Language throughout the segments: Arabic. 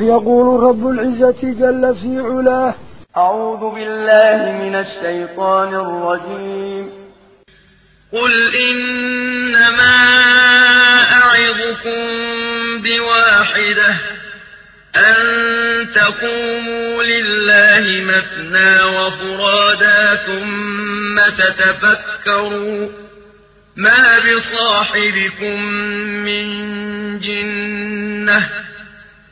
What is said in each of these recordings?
يقول رب العزة جل في علاه. أعوذ بالله من الشيطان الرجيم. قل إنما أعظكم بواحدة أن تقوموا لله مثنى وفرادا ثم تتفكروا. ما بصاحبكم من جنة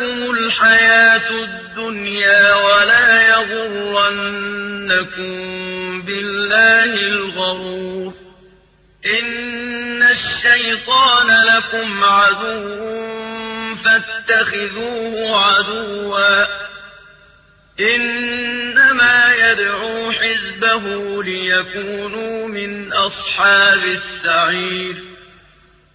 تغرنكم الحياة الدنيا ولا يغرنكم بالله الغرور. إن الشيطان لكم عدو فاتخذوه عدوا. إنما يدعو حزبه ليكونوا من أصحاب السعير.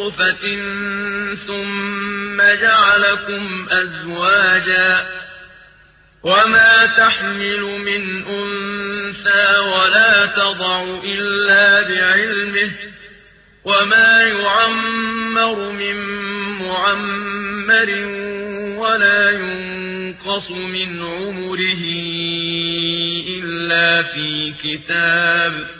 نطفة ثم جعلكم أزواجا وما تحمل من أنثى ولا تضع إلا بعلمه وما يعمر من معمر ولا ينقص من عمره إلا في كتاب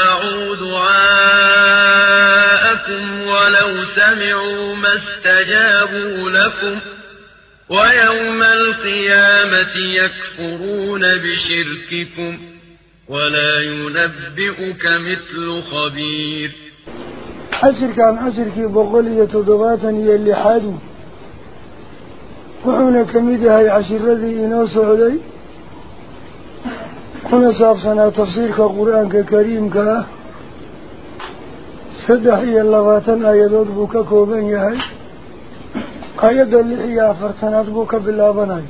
يسمعوا دعاءكم ولو سمعوا ما استجابوا لكم ويوم القيامة يكفرون بشرككم ولا ينبئك مثل خبير. عشر كان عشر كي بقولية تضباطا يلحاد وحونا كميدها عشر الذي إنو سعودي. كنا سابسنا تفسير كقرآن كريم كا سدحي اللغاتن آيادات بوكا كوبين يهي. آياد اللحية فرتنات بوكا باللابناي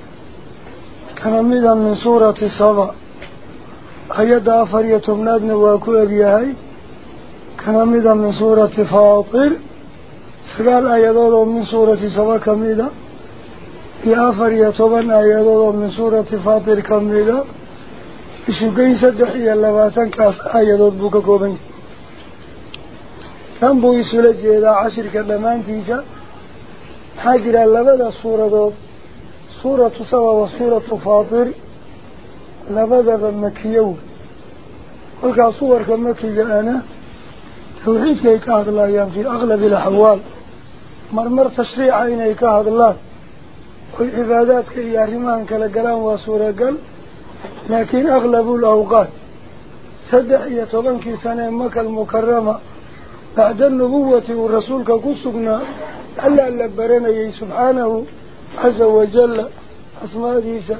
كان ميدا من سورة صبا آياد آفر يتمناد نواكو أبيهي كان ميدا من سورة فاطر. سقال آيادات من سورة صبا كميدا يا آفر يتمنى آيادات من سورة فاطر كميدا aayadood buu ka kooban yahay kan buu isula jeedaa cashirka dhammaantiisa maxaa jira labada suuradood suuratu saba wa suuratu faatir labadaba makiyow kolkaas suwarka makiga ana tawxiidkay ka hadlayaan fii aqlabi alaxwaal marmar tashriica inay ka hadlaan oy cibaadaadka iyo arrimahan kala galaan waa suuragal لكن أغلب الأوقات صدح يتبنك سنة مكة المكرمة بعد النبوة والرسول كقصقنا ألا ألبرنا يا سبحانه عز وجل أسماء ديسة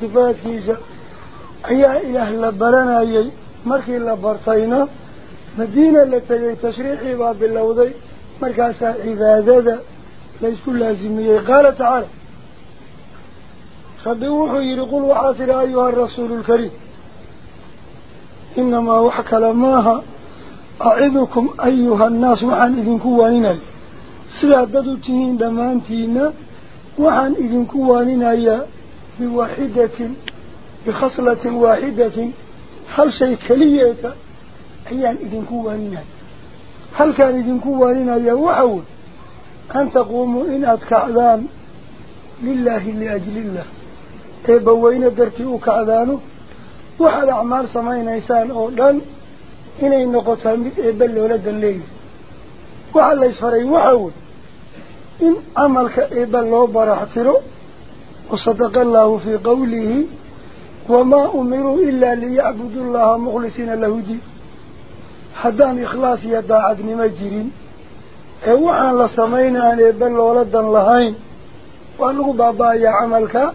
صفات ديسة. أي إله لبرنا يا مركي لبرتينا مدينة التي تشريح باب اللوضي مركز عبادة ليس كل لازم قال تعالى خدوه يرقل وعسر أيها الرسول الكريم. إنما وحك لماها أعذكم أيها الناس وحن إذن كوانين سيعددتهم دمانتين وحن إذن كوانين بواحدة بخصلة واحدة. هل شيء كليئة أيها إذن كوانين هل كان إذن كوانين وحاول أن تقوموا إن أتكعذان لله لأجل الله. تبوينه درتي وكأذانه وحد أعمال سماين إنسان أو دان هنا النقطة بل ولد الليل وحلا يسفري وحول إن عملك إبل لو برحتره وصدق الله في قوله وما أمروا إلا ليعبدوا الله مخلصين له دي حدان إخلاص يدا عدن مجرين. إيه وحلا سماين إبل ولد اللهين وأنه بابا يعملك عملك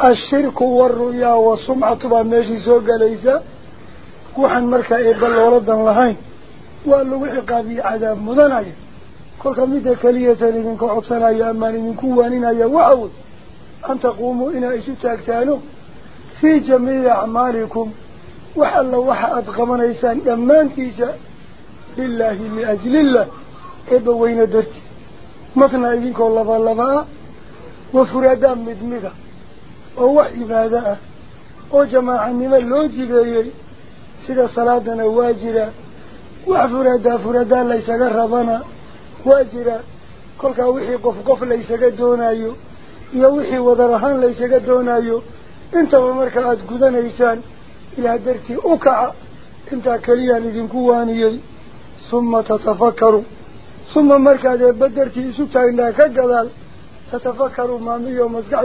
الشرك والرؤيا والسمعة طبعا ماشي سوق ليس وحن مركا إيقال ولدا لهين. وقال له وحقا بي عذاب مدنع قلت ميدا كلية لذنك عبسنا يا أماني من كوانين يا وعود أن تقوموا إنا إشو تاكتانو في جميع أعمالكم. وحن لو وحا أدغمنا إسان أمان تيسا لله من أجل الله. إبا وين درتي مثلا إذنك الله فالله وفرادا مدمغا وهو عبادة. جماعة نما اللوجي بيه سيدا صلاةنا واجرة وعفرادة فرادة ليس قربنا واجرة كلها وحي قف قف ليس قدونا ايو يا وحي وضرحان ليس قدونا ايو انت ومركعة قدن إيسان. إلى درتي اكع انت كليان إذن كواني ثم تتفكروا ثم مركعة بدرتي سبتا انها كالقضال تتفكروا ما مي يوم ازقع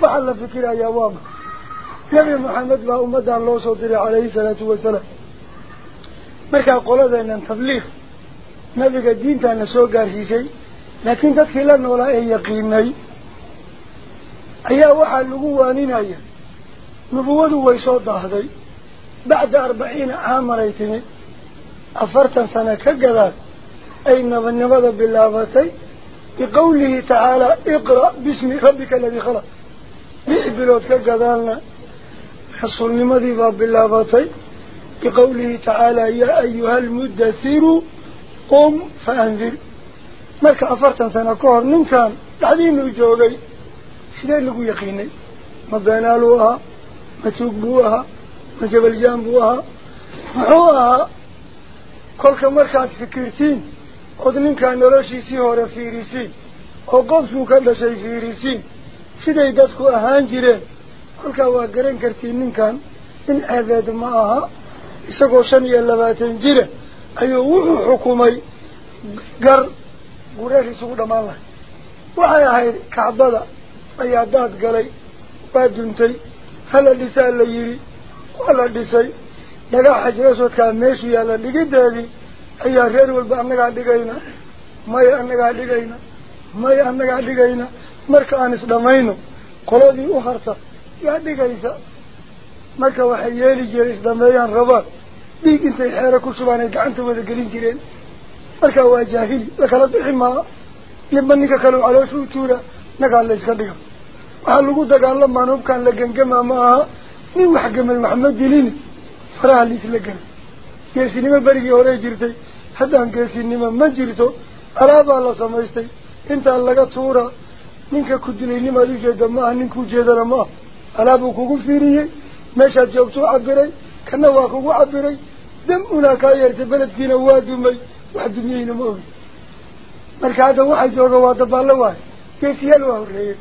فعل الفكرة يا وام. نبي محمد با أمدا الله صدر عليه الصلاة والسلام. مركا قولا دينا تبليغ. نبي قد دين تانا سوء قارسي لكن تدخل النولا أي يقين اي اي اوحى اللقوانين اي نبوه ويسو ضهدي بعد أربعين عام ريتني. افرتا سنة كالقذات أي نبن نبذ بالله بقوله تعالى اقرأ باسم ربك الذي خلق. Ayuha almuddasiru qum fa andir marka afartan sano ka hor ninkan dhexdiinuu joogay sidee lagu yaqiinay ma beenaaluu ahaa ma tuug buu ahaa ma jabaljaan buu ahaa muxuu ahaa kolka markaad fikirtiin ood ninkaan noloshiisii hore fiirisiin oo qofkuu ka dhashay fiirisiin siday dadku ahaan jireen kolkaa waa garan kartiin ninkan in ceebeed ma aha isagoo shan iyo labaatan jira ayuu wuxuu xukumay gar gureesh isugu dhammaan lahay waxay ahayd kacbada ayaa daad galay waa duntay hala dhisaa la yidhi waa la dhisay dhagax xajiraswadkaa meeshu yaalla dhigideedii ayaa reer walba annagaa dhigayna maya annagaa dhigayna marka aan isdhamayno qoladii u harta yaa dhigaysa marka waxay yeeli jireen isdhameeyaan rabaan dhiig intay xeero ku shubaan ay gacanta wada gelin jireen marka waa jaahili lakala bixi maa ninba ninka kale caloosha u tuura nagaa la yska dhiga waxaa lagu dagaalamaan hubkaan la gengamaa ma aha nin wax gemay wax ma dilini faraha liisla gela geesinimo berigii horey jirtay haddaan geesinimo ma jirto alaabaa la samaystay ujeedana ma aha alaabuu kugu fiiriyey meeshaad joogtuu cabiray kana waa kugu cabiray dam unaa kaa yeertay beledkiina waa dumay wax dumiyeyna ma ogi marka hadda waxa jooga waa dabaallo waayo geesiyaal waa horreeyey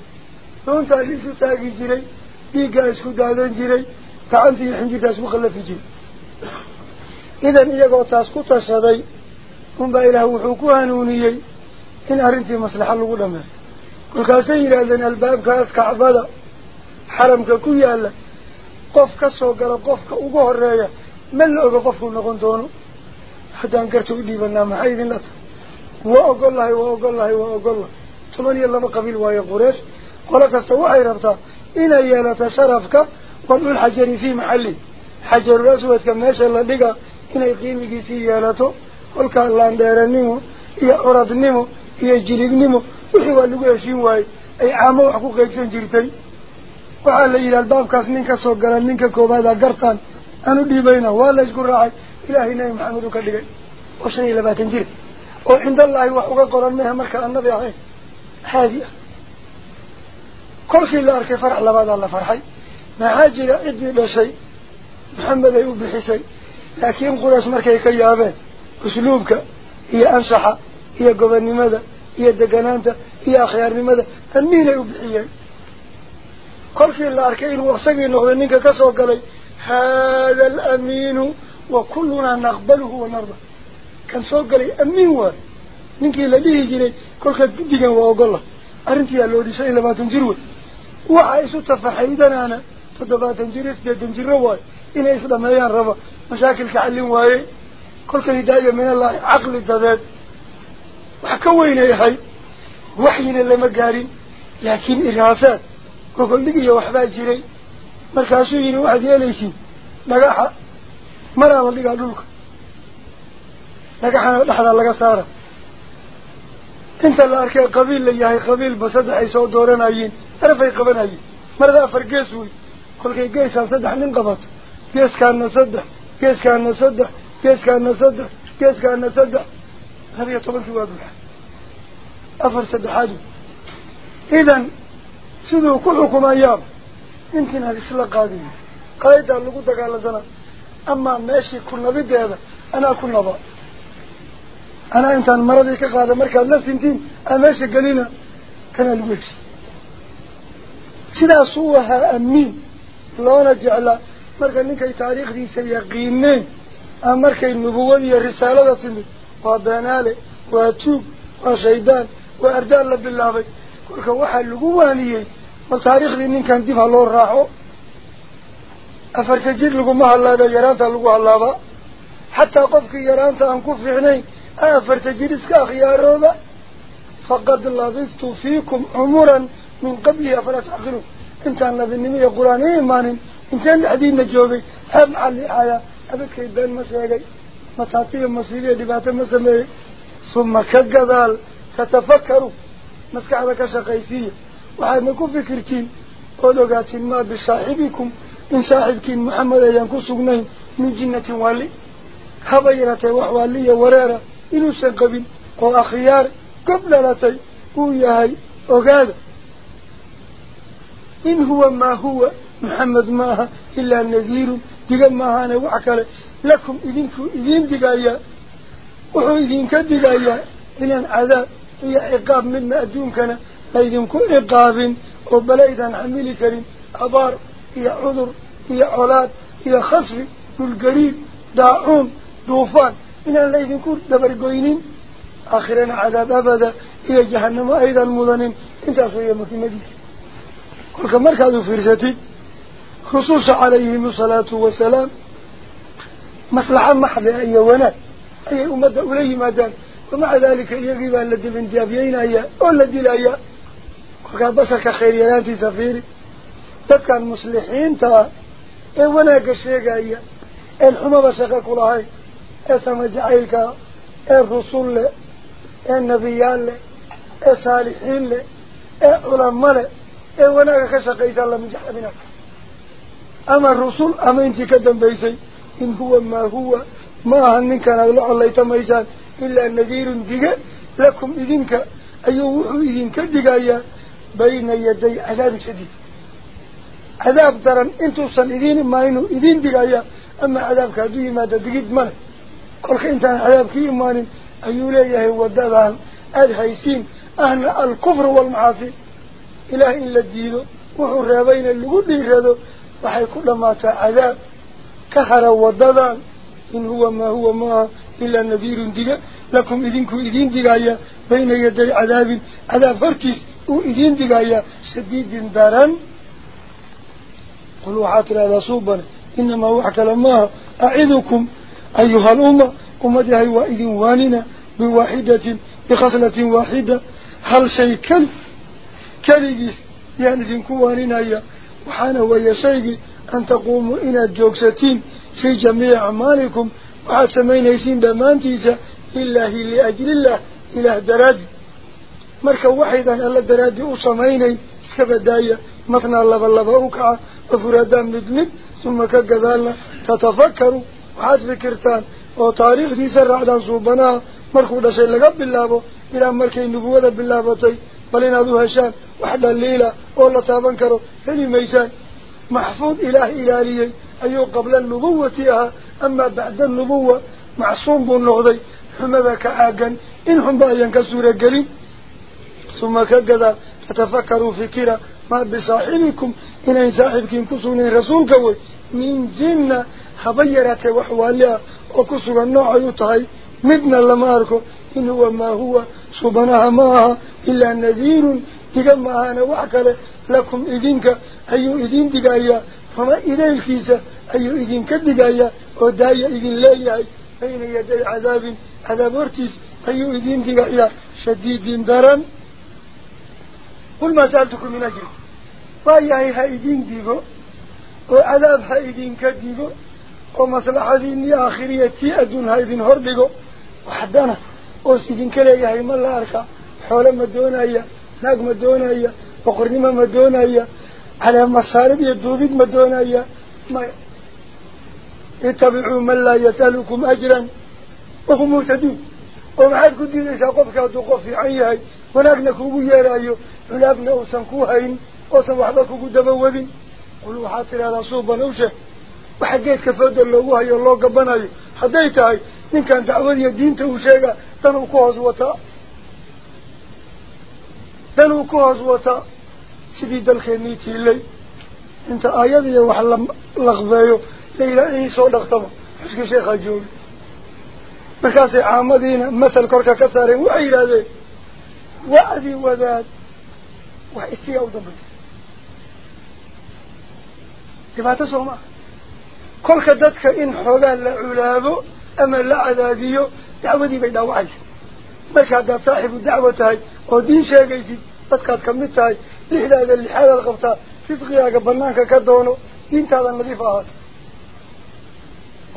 doontaa liisu taagi jiray dhiiggaa isku daadan jiray gacanta iyo xinjirtaa isku qallafi jiray idan iyagoo taas ku tashaday unbaa ilaah wuxuu ku hanuuniyey yidhaahdeen albaabkaas kacbada xaramka ku yaalla qof ka soo gala qofka ugu horeeya ma la oga qofkuu noqon doono haddaan garta u dhiibanaa maxay idinla tahay waa ogol lahay waa ogol lahay waa ogol lahay toban iyo laba qabiil waayo qureesh qolo kasta waxay rabtaa inay yeelato sharafka wadcul xajari fii maxalli xajarul aswadka meesha la dhiga inay qiimigiisii yeelato kolkaa laandheeranimo iyo curadnimo jirtay waxaa la yidhi albaabkaas nin ka soo gala ninka koowaada gartaan aan u dhiibayna waa la isku raacay ilaahay nabi maxamed u ka dhigay oo shan iyo labaatan jir oo cindallaahi wax uga qoran mehe marka aan nabi ahayn haadi ah kolkii la arkay farax labaadaa la farxay maxaa jira ciddii dhashay maxamed ay u bixisay laakiin quraysh markay ka yaabeen usluubka iyo anshaxa iyo gobonnimada iyo deganaanta iyo akhyaarnimada amiinay u bixiyeen kolkii la arkay inuu isagii noqday ninka ka soo galay haada alamiinu wa kullunaa naqbaluhu wanarda kan soo galay amiin waayo ninkii la dhihi jiray kolka guddigan waa ogolla arrintiyaa loo dhisay labaatan jir wey waxa isu tafaxaydanaana toddobaatan jir sideetan jiro waayo inay isdhameeyaan raba mashaakilka xallin waaye kolka hidaaya min allahi caqli dadeed وحكوين يحي وحينا لما قارن لكن إغاثات. وقل لقيا وحبات جيري. مركاسوين واحد يا يليسي لقاحا مرام اللي قال لك لقاحا لحظة لقا سارة. انت الاركي قبيل لي هاي قبيل بصدح يسو دورنا ايين في قبنا ايين مرضا فرقسوي قل كي قيسا صدح لنقبط قيس كان نصدح قيس كان نصدح قيس كان نصدح قيس كان نصدح هل يطبق في وابنها أفر سدحاته إذن سدو كلكم أيام يمكن أن قادمة. قادم اللي اللقود دقال زنا أما ماشي كنا بيد هذا. أنا كنا با أنا أنت عن مرضي كقادة مركة الناس انتين ماشي قلينا كان الوكس سدى صوها أمين لو جعلا مركة لنك تاريخ دي سيقينين أمركة النبوة دي الرسالة دي. La bilaabay kolka waxaa lagu waaniyey bal taariikhdii ninkan dib ha loo raaco afarta jir laguma hallaaba yaraanta lagu hallaabaa xataa qofkii yaraanta aan ku fiicnayn a afarta jir iska akhyaaroba faqad labistu fiikum cumuran min qablihi afalaa tacqiluun intaan nabinimo iyo qur-aan ii imaanin inteen dhexdiina joogay heeb maxaa liixayaa abadkay been ma sheegay متعطي اللي دبعت المسلمين ثم كالقبال تتفكروا. مسكع لك قيسية. وحيد نكون فكركين أولوغات ما بصاحبكم من صاحبكم محمد ينكو سقنين من جنة والي. خبيرة وحوالية وريرة إنو سنقبين وأخيار قبل لتي وياهي أغاد إن هو ما هو محمد ماها إلا النذير ديقا ماهانا وعكالي لكم إذنكم إذن دقايا وحو إذنك دقايا إلا العذاب هي عقاب منا أدونكنا لإذن كل عقاب وبلايدا حميلي كريم أبار هي عذر هي أولاد هي خصف كل قريب داعون دوفان إلا لإذن كل دبر قوينين. آخرا عذاب أبدا هي جهنم أيضا المضنين إنت أصوية مكينة دي كل كمركز في رسالتي خصوص عليهم الصلاة والسلام. مصلحة محضة أي ونات أي أمد أولي مدان ومع ذلك يجب أن لدي من ديابيين أي أولدي لأي وكان بسك خيري لانتي سفيري تبقى المصلحين تا. أي وناك الشيك أي الحمى بسك كلها أي سمجعيك أي رسول لي. أي نبيان لي. أي صالحين لي. إيسا الله من جحبنا أما الرسول أما إنتي كدن بيسي. إن هو ما هو ما هن كان أغلع الله تميزان إلا نذير ديك لكم إذنك أيوه أيو إذن كدقا بين يدي عذاب شديد. عذاب ترى أنتو صن إذن ما إنو إذن ديك أما عذاب كدوه ما تدقيد منه كل خين تان عذاب كي إمان أيو ليه ودابهم الهيسين أهل الكفر والمعاصي. إله إلا الديد وحرابين اللي قد يرادو وحي كلما تعذاب. كهر وضضا إن هو ما هو ما إلا نذير دقا لكم إذنكم إذن دقايا بين يدي عذاب عذاب فرتس وإذن دقايا شديد دارا. قلوا حاطر هذا صوبا إنما هو حكى لما أعذكم أيها الأمة. أمدها وإذن واننا بواحدة بخصلة واحدة. هل شيكا؟ كاليجيس يعني إذن كواننا وحانا ويا شيكي. أن تقوموا إلى جوكستين في جميع أعمالكم وعاد سمين يسين بمان تيسا إله لأجل الله إلى دراد. مركا واحدا ألا دراد أصميني كبداية مثنى الله بالله أوكع وفرادان مدنب ثم كذلك تتفكروا. وعاد فكرتان وطاريخ ديسا رعدان صوبنا مركو دسي لقب الله إلى مركي نبوة بالله بطي بلين أدو هشان وحدا الليلة أولا تابنكروا هني ميسان. محفوظ إله إلهي أي قبل النبوة أما بعد النبوة معصوم بالنغضي حمد كعاقا إنهم بأيان كسورة قليل ثم كذا تتفكروا فكرة ما بصاحبكم إن إن صاحبكم كسوني رسول كوي من جنة حبيرات وحوالها وكسور النوع يطهي مدنا لما أركو إن هو ما هو سبناها ما إلا نذير تقمعنا وعكلا idin digayaa fama idaylkiisa ayuu idinka digayaa oo daaya idin leeyahay bayna yaday cadaabin cadaab hortiis ayuu idin digayaa shadiidin daran qul maa sa'altukum min ajri waayahay ha idin digo oo cadaab ha idinka digo oo maslaxadiinii aakhiriya tii adduun ha idin hordhigo waxdana oos idinka leeyahay ma la arka xoolo ma doonaya naag ma doonaya boqornimo ma doonaya calaa masaalib iyo duubid ma doonaya maya itabicuu man laa yasalukum ajran wahum muhtaduun oo maxaad ku diidaysaa qofka hadduu qof fiican yahay wanaagna kugu yeerayo culaabna uusan ku hayn oosan waxba kugu daba wadin qul waxaad tidhahdaa suuban u sheeg waxa geedka fooda loogu hayo loo gabanayo hadday tahay ninkan dacwadiiyo diinta uu sheega dan بلو كوز وتا سيدي دلخيميتي لي. انت اياد يا وحل لغبايو ليلى اي سو دختم اسكي شيخ اجول بكاسي عامدين مثل كركا كساري وعيلادي وعدي وذات. وحسي أو دبل. تبعت سوما كل خدتك إن حولان لعلابو. أما لعذابيو. دعوتي بيدا وعيش بكا دا صاحب دعوتهاي oo diin sheegaysid dadkaad kamid tahay lixdaada lixaadaad qabtaa risqigaaga banaanka ka doono diintaada nadiif ahaato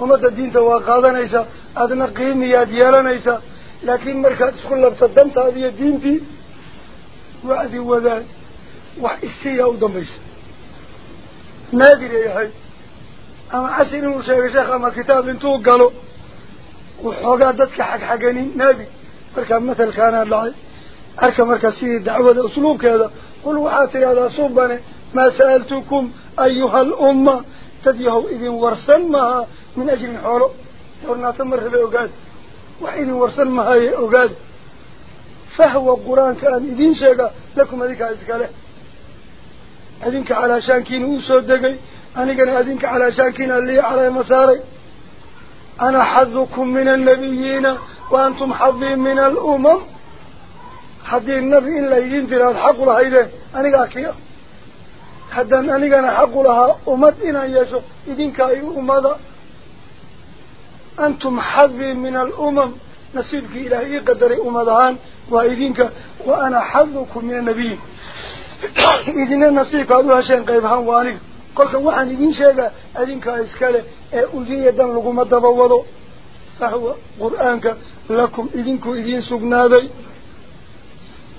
ummadda diinta waa qaadanaysaa aadna qiimiyaad yeelanaysaa laakiin markaad isku labto dantaada iyo diintii wacdi wadaad wax isiyaa u dambaysa naadir ay ahayd ama cashir inuu sheegay sheekh ama kitaab intuu galo مركا سيدي دعوة أسلوب كذا قل وحاتي هذا صوباني ما سألتكم أيها الأمة؟ تديهو إذن ورسمها من أجل حوله يورنا تمر في أوقات وإذن ورسمها أوقات فهو القرآن كان إذن شيئا لكم هذيك أزكاله أذنك حظي النبي إلا ينتر الحق لها إذن أنا قاكيا حتى أنا كان حق لها أمت إنا يشق إذن كأي أمضى أنتم حظي من الأمم نسيبك إلهي قدر أمضان وإذنك وأنا حظكم من النبيين إذن نصيب هذا شيء قيبها وانك قلت وحن إذن شيئا أذنك إسكاله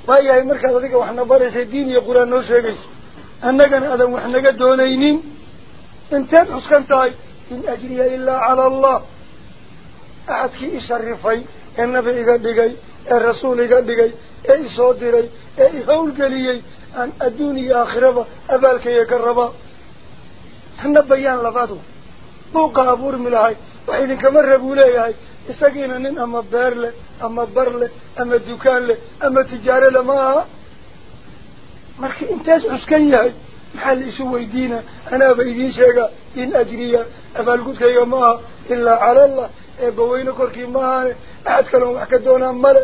سقنادي وإياه مركز ذلك وحنا بارس الدين يقرآن نوشيكي أنك أنا وحنا دونينين انتين حسكنتاي إن أجري إلا على الله أحدك إشرفي النبي إيقا الرسول إيقا دقي إي صدري إي هول قليي أن أدوني آخرة أبالك يقربا تنبيان لفاتو بوقا ملاهي وحيدin kama rabuu leeyahay. Leh ama tijaare leh ma aha marka intaas cuskan yahay maxaa la isu weydiina anaaba idiin sheega in ajriya abaalgudkayga ma aha ilaa cala allah eebbaweyne korkii ma ahane axad kaloon wax ka doonaa male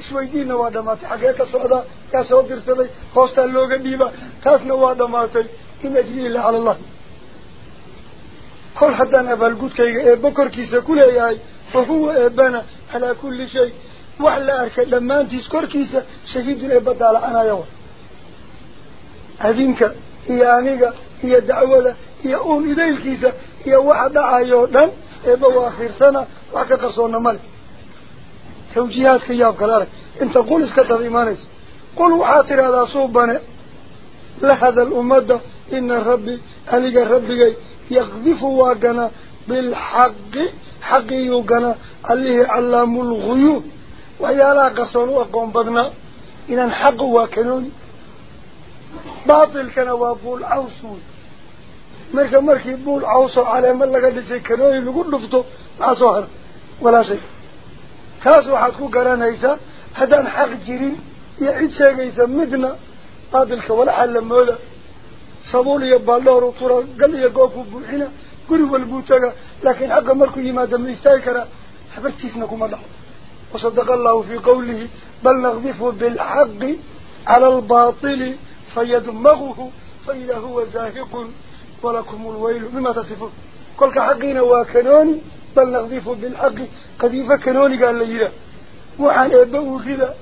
isweydiinna waa dhamaatay xaggee ka socdaa yaa soo dirsaday hoostaa looga dhiiba taasna waa dhamaatay in ajriya ilaa cala allah كل حدان أبالقود كي إبكر كيسا كل أيهاي وهو إبانا على كل شيء وحلا أركا لما أنت تذكر كيسا شهيد الإبادة على أنا يوم adinka iyo aniga iyo dacwada iyo uun idaylkiisa iyo waxa dhacayoo dhan eeba waa fiirsana wax ka qarsoonna male tawjiihaadka yaab kale arag inta qul iska daba imaanaysa qul waxaa tidhahdaa suubane la hadal ummadda ina rabbi aniga rabbigay yaqdifu waa ganaa bilxaqi xaqiyuu ganaa allihii callaamu lguyuub waxyaalaha qarsoon u aqoon badnaa inaan xaqu waa kanooni baatilkana waa buul caws wey marka markii buul cawsoo caleemo laga dhisay kanooni lagu dhufto maxaa soo hara walaa shay taas waxaad ku garanaysaa haddaan xaq jirin iyo cid sheegaysa قريب البوتجا لكن حق مركو يما دم يستايكرا حبرتيسنا كما دعو وصدق الله في قوله بل نغذف بالحق على الباطل فيدمغه فإذا هو زاهق ولكم الويل مما تصفه كل حقين وكنون بل نغذف بالحق قذيف كنون قال لي لا وحان يدوه كذا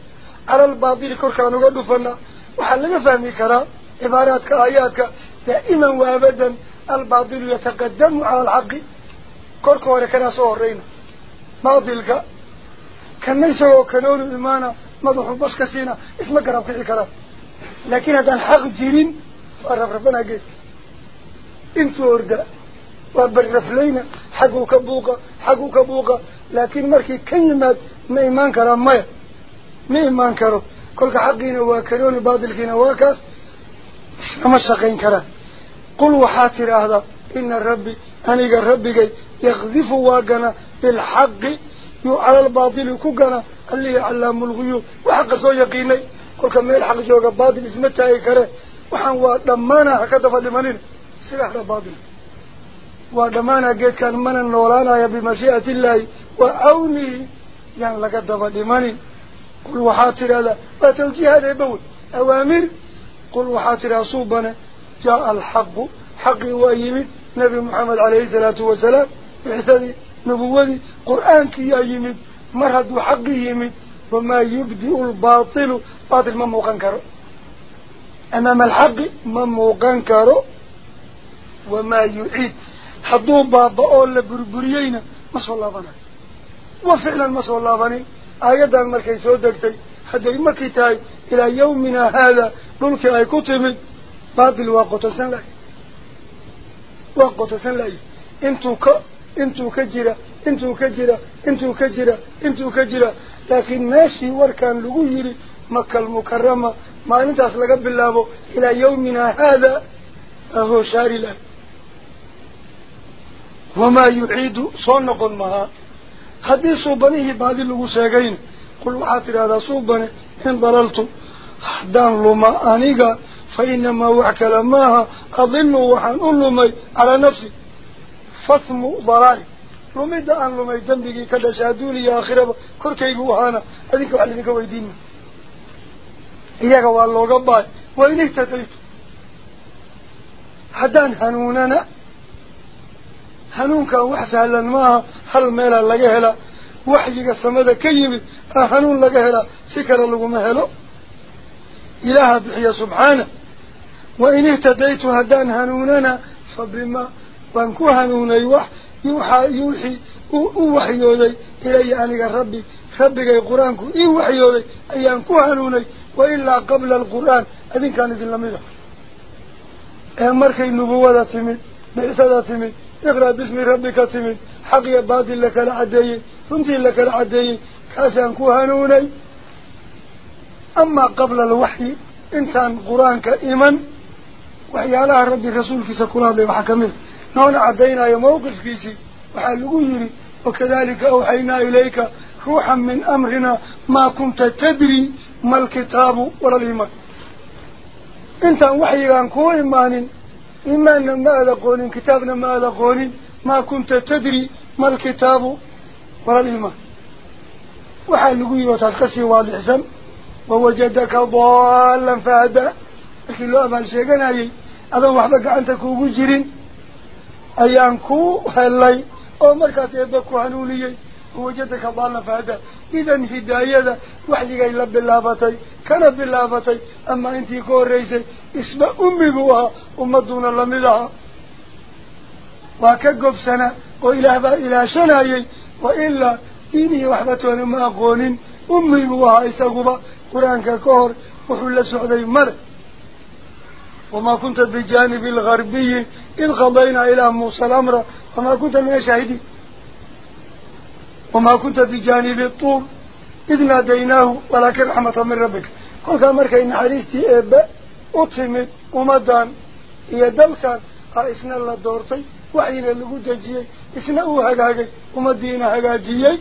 على الباطل كل كانوا قدفنا وحان لنفهمي كرا عبارات كآياتك دائما وابدا abadan albaatilu yataqadamu cala alxaqi korka hore kanaa soo horeyna baatilka kana isagoo kanoonu imaana madaxu bas ka siina isma garab kici karaan laakiin haddaan xaq jirin waa rafrafanaa geedka intuu orda waa barraflayna xagguu ka buuqa xagguu ka buuqa laakiin markii ka yimaad ma imaan karaa maya ma imaan karo kolka xaqiina قل وحاتر هذا إن ربي أنا يا ربي يغذف واجنا بالحق على الباطل كجنا اللي علام الغيوب وحق صو يقيني. كل كم الحق جوا الباطل اسمه تاعي كره. وحن ودمانا هكذا فلمنين سلاح الباطل ودمانا جيت كان من النوران يا بمشيئة الله. وعوني يعني لك دفع لمنين؟ قل وحاتر هذا. فتوجيه هذا بول أوامر. قل وحاتر صوبنا جاء الحق. حق وايمد نبي محمد عليه الصلاة والسلام. بحسن نبوذي قرآن كي ايمد مرهد حق ايمد وما يبدئ الباطل. باطل ما موقنكرو أمام الحق ما موقنكرو وما يعيد. حدو بابا أولا بربريين. ما شاء الله بنا. وفعلا ما شاء الله بنا. آيات المركز ودكتي حدو مكتاي إلى يومنا هذا. بلوك أي كتبه بابل وقت سنلاي وقت سنلاي انتو ك انتو كجرا انتو كجرا انتو كجرا انتو كجرا لكن ماشي وركان لغيري مكة المكرمة ما انت اصلك بالله إلى يومنا هذا اهو شاري له وما يعيد صنق مها حديث صوبانيه بعد اللغو ساقين قل وحاتر هذا صوبانيه ان ضللتم fasmu dalaali lumidda aan lumay dembigii ka dhashay adduun iyo aakhiraba korkaygu ahaana adinka wax laydinka weydiinma iyaga waa looga baay wain ihtadaytu haddaan hanuunana hanuunkan wax sahlan maaha hal meelaa laga helaa waxyiga samada ka yimid a hanuun laga helaa si kale laguma helo إله بحي سبحانه. وإن اهتديت هدان هنوننا فبما فانكو هنون يوح يوحى يوحي ووحي يوذي إلي أنك ربي. ربك القرآن إيه وحي يوذي أي أنكو هنوني. وإلا قبل القرآن أذن كان ذي لم يدخل أمرك النبوة تمن بإسادة تمن اقرأ باسم ربك تمن حقي بادي لك العدي فمتي لك العدي. كاسي أنكو هنوني. أما قبل الوحي إنسان قرآن كإيمان وحي على ربي رسولك سكولا بي محكمة. نون عدينا يموقف كيسي. وحلقه وكذلك أوحينا إليك روحا من أمرنا ما كنت تدري ما الكتاب ولا الإيمان. إنت وحي عن كو إيمان إيماننا ما ألقون كتابنا ما ألقون ما كنت تدري ما الكتاب ولا الإيمان. وحلقه وتسكسي والإحسن wawajadaka daalan fahadaa markii loo amaal sheeganayay adoon waxba gacanta kuugu jirin ayaan ku helay oo markaas eebba ku hanuuniyey ووجدك ضالا فهدى إذا هداية وحيك إلا باللابتي كان باللابتي أما أنتي كوريسي اسم أمي بوها أمدون اللمدها وكقب سنة وإله با إلى شنايي وإلا إني وحبتون ما أقول أمي بوها إساقبا قرآن ككور وحل سعودي ملك وما كنت بجانب الغربي إذ قضينا إلى موسى الأمر وما كنت من الشاهدين وما كنت بجانب الطور إذ ناديناه ولكن رحمة من ربك قل كامرك إن حريستي إبا أطمت ومدان إيا دلكان إسنا الله دورتي وحينا اللي قد جيي إسنا أوهاقاقي ومدينة هقاجيي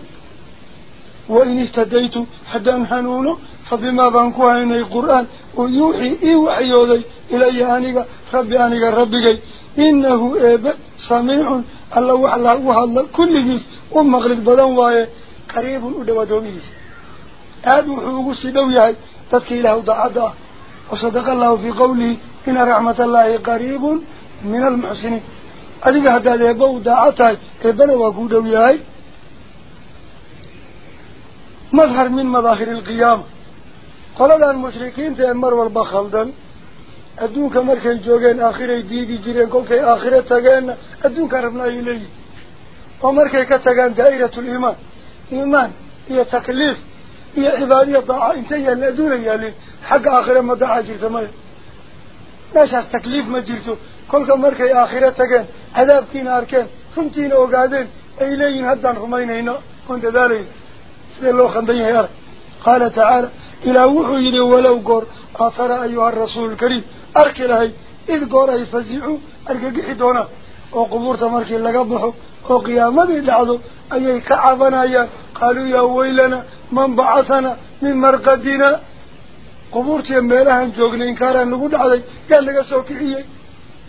وإن اهتديت حتى أنحنونه فبما بانكوها إني القرآن ويوحي إي وحيوذي إلي آنيك ربي آنيك ربي إنه إيب سميع الله وحلا وحلا كل جيس ومغلق بدن وايه قريب أدوى دوميس حقوق السدوية تذكي له ضعدا وصدق الله في قوله إن رحمة الله قريب من المحسنين. أذيك هذا يبو ضعتا إبنا وقودوية مظهر من مظاهر القيام. قال هذا المشركين تأمر والبخل دن أدونك مركز جوغين آخرة ديدي جيرين كل في آخرة تغيين أدونك ربنا إليه ومركز كتغيين دائرة الإيمان. إيمان هي تكليف هي عبادية ضاعة. انتهي اللي أدونه يالين حق آخرة ما ضاعة جيرتما ناشا تكليف ما جيرتو. كل مركا آخرة تغيين عذاب كين آركين خمتين أوقادين إليين هدان خمينينا كنت ذلك. Sidee loo khandan yahay arag qaala tacaala إلى وحي ولو قر أترى أيها الرسول الكريم. أرك لهي إذ قر أي فزيعوا أرك قحدونا وقبور تمركي لقبحوا وقيامة لعضو أي كعبنا يا قالوا يا ويلنا من بعثنا من مرقدنا. قبور تيميلها جوغن إنكارا نقول علي قال لك سوكعي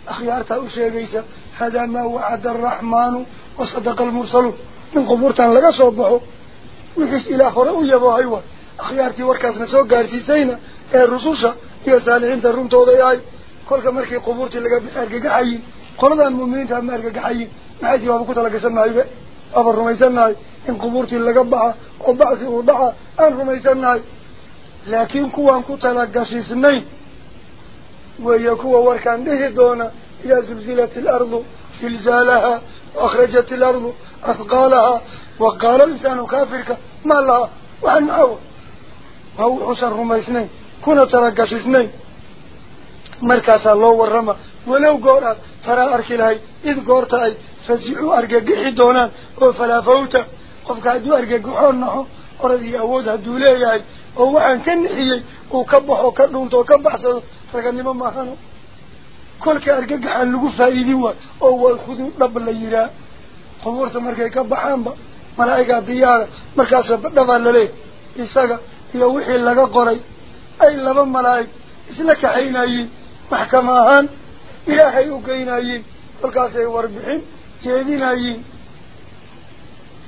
أخيارتا أشيغيسا هذا ما وعد الرحمن وصدق المرسلون. من قبور تان لك صوبحوا وحس إلى خرأوا يبا هيوان akhyaartii warkaasna soo gaarsiisayna ee rususha iyo saalixiinta runtooda yahay kolka markii qubuurtii laga argagaxayin qoladan muuminiinta ma argagaxayin maxay tii waaba ku talagashanahaybe waaba rumaysannahay in qubuurtii laga baxa oo bacsi uu dhaca aan rumaysannahay laakiin kuwaan ku talagashisnayn weeye kuwa warkaan dhihi doona idaa zulzilat ilardu zilzaalaha waakhrajat ilardu ahqaalaha waqaala insaanu kaafirka ma laha waxaan maxawa هو حسن رميسنين كنا ترقشسنين مركز الله ورما ولو قورا ترى أركي لهي إذ قورتا أي فزعوا أرقاقحي دونان وفلا فوتا قفك هدو أرقاقحون نحو أردي أودها دولي ووحان كنحيي وكبح وكرنونت وكبح فقال ما هانو كلك أرقاقحان لقو فايديوا أول خذوا رب الليرا قبورتا مركي كبحان با. ملائكة ديارة مركز دفع لليه إساقا laba malaa'ig isla kaxaynayiin maxkama ahaan ilaahay u geynayiin kolkaasay warbixin jeedinayiin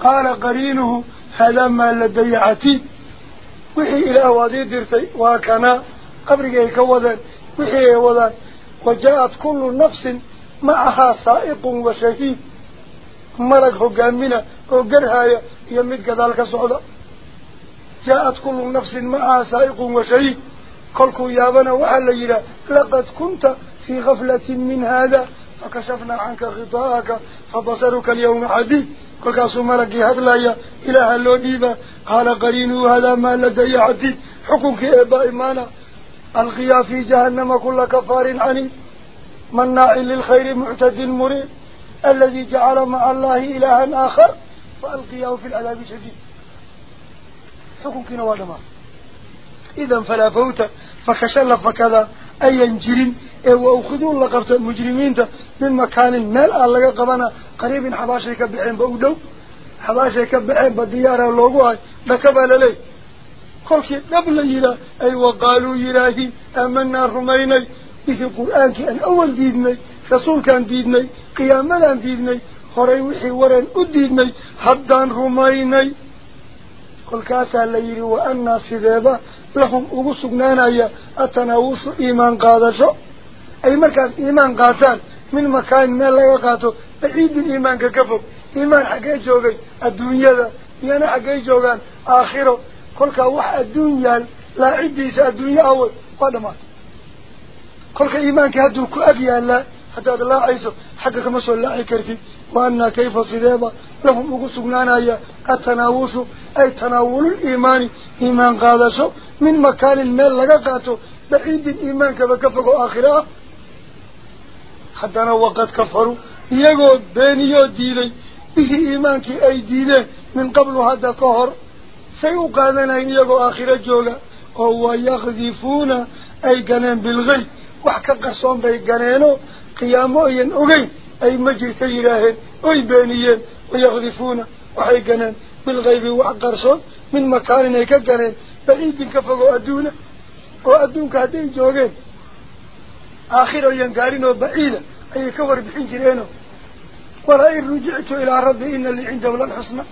qaala qariinuhu haadaa maa ladaya catiid wixii ilaah waad ii dirtay waa kanaa qabrigay ka wadeen wixii ay wadaan وجاءت كل نفس معها سائق وشهيد ملك هقامنا وقرها يمد كذلك صعدا جاءت كل نفس معها سائق وشهيد. قلقوا يابنا وحل يلا لقد كنت في غفلة من هذا فكشفنا عنك غطاءك فبصرك اليوم عديد. كل كاسو ملكي هدلايا إله اللوديبا قال قرينو هذا ما لدي عديد. حكمك إبا إيمانا ألقيا في جهنم كل كفار عنيد. مناع للخير معتد مريد. الذي جعل مع الله إلها آخر فألقياه في العذاب شديد حكم كنا وادما إذا فلا فوت فكشل فكذا أي جرين وأخذوا لقبت المجرمين من مكان مال الله قبنا قريب حباشي كبعين بأودو حباشي كبعين بديارة اللوغوها لكبال لي. خلقي نبل يلا أي وقالوا يلاهي أمنا رميني. به القرآن كأن أول ديدني. رسول كان ديدني قيامنا ديدني خري وحي ورن أديدني حدان رميني yidhi wa annaa sideeba lahum ugu sugnaanaya atanaawushu iimaan qaadasho ay markaas iimaan qaataan min makaanin meel laga qaato baciidin iimaanka ka fog iimaan xaggee joogay adduunyada iyana xaggay joogaan aakhiro kolkaa wax adduun yaal laaciddiisa adduunye awey waa dhamaatay kolka iimaankii hadduu ku ag yaallaa حتى هذا الله عيسى. حتى كما سوى الله عكرتي وأن كيف صدابة لهم أقصدنا أي التناوش أي تناول الإيمان. إيمان قادش من مكان ما لقاته بعيد الإيمان كما كفقوا آخرا حتى وقد كفروا. يقول بيني وديني. به إيمانك أي دينه من قبل هذا كهر سيقاذنا إن يقول آخرا جولا. وهو يخذفون أي قنام بالغيب. Ogeyn ay ma jirta yidhaaheen oy beeniyeen wayakdifuuna waxay ganeen bilgaybi wax qarsoon min makaanin ay ka ganeen baciidin ka fogo adduuna oo adduunka hadday joogeen aakhir ayan gaarin oo baciida ayay ka warbixin jireeno walain rujictu ilaa rabbi ina lii cindahu lalxusna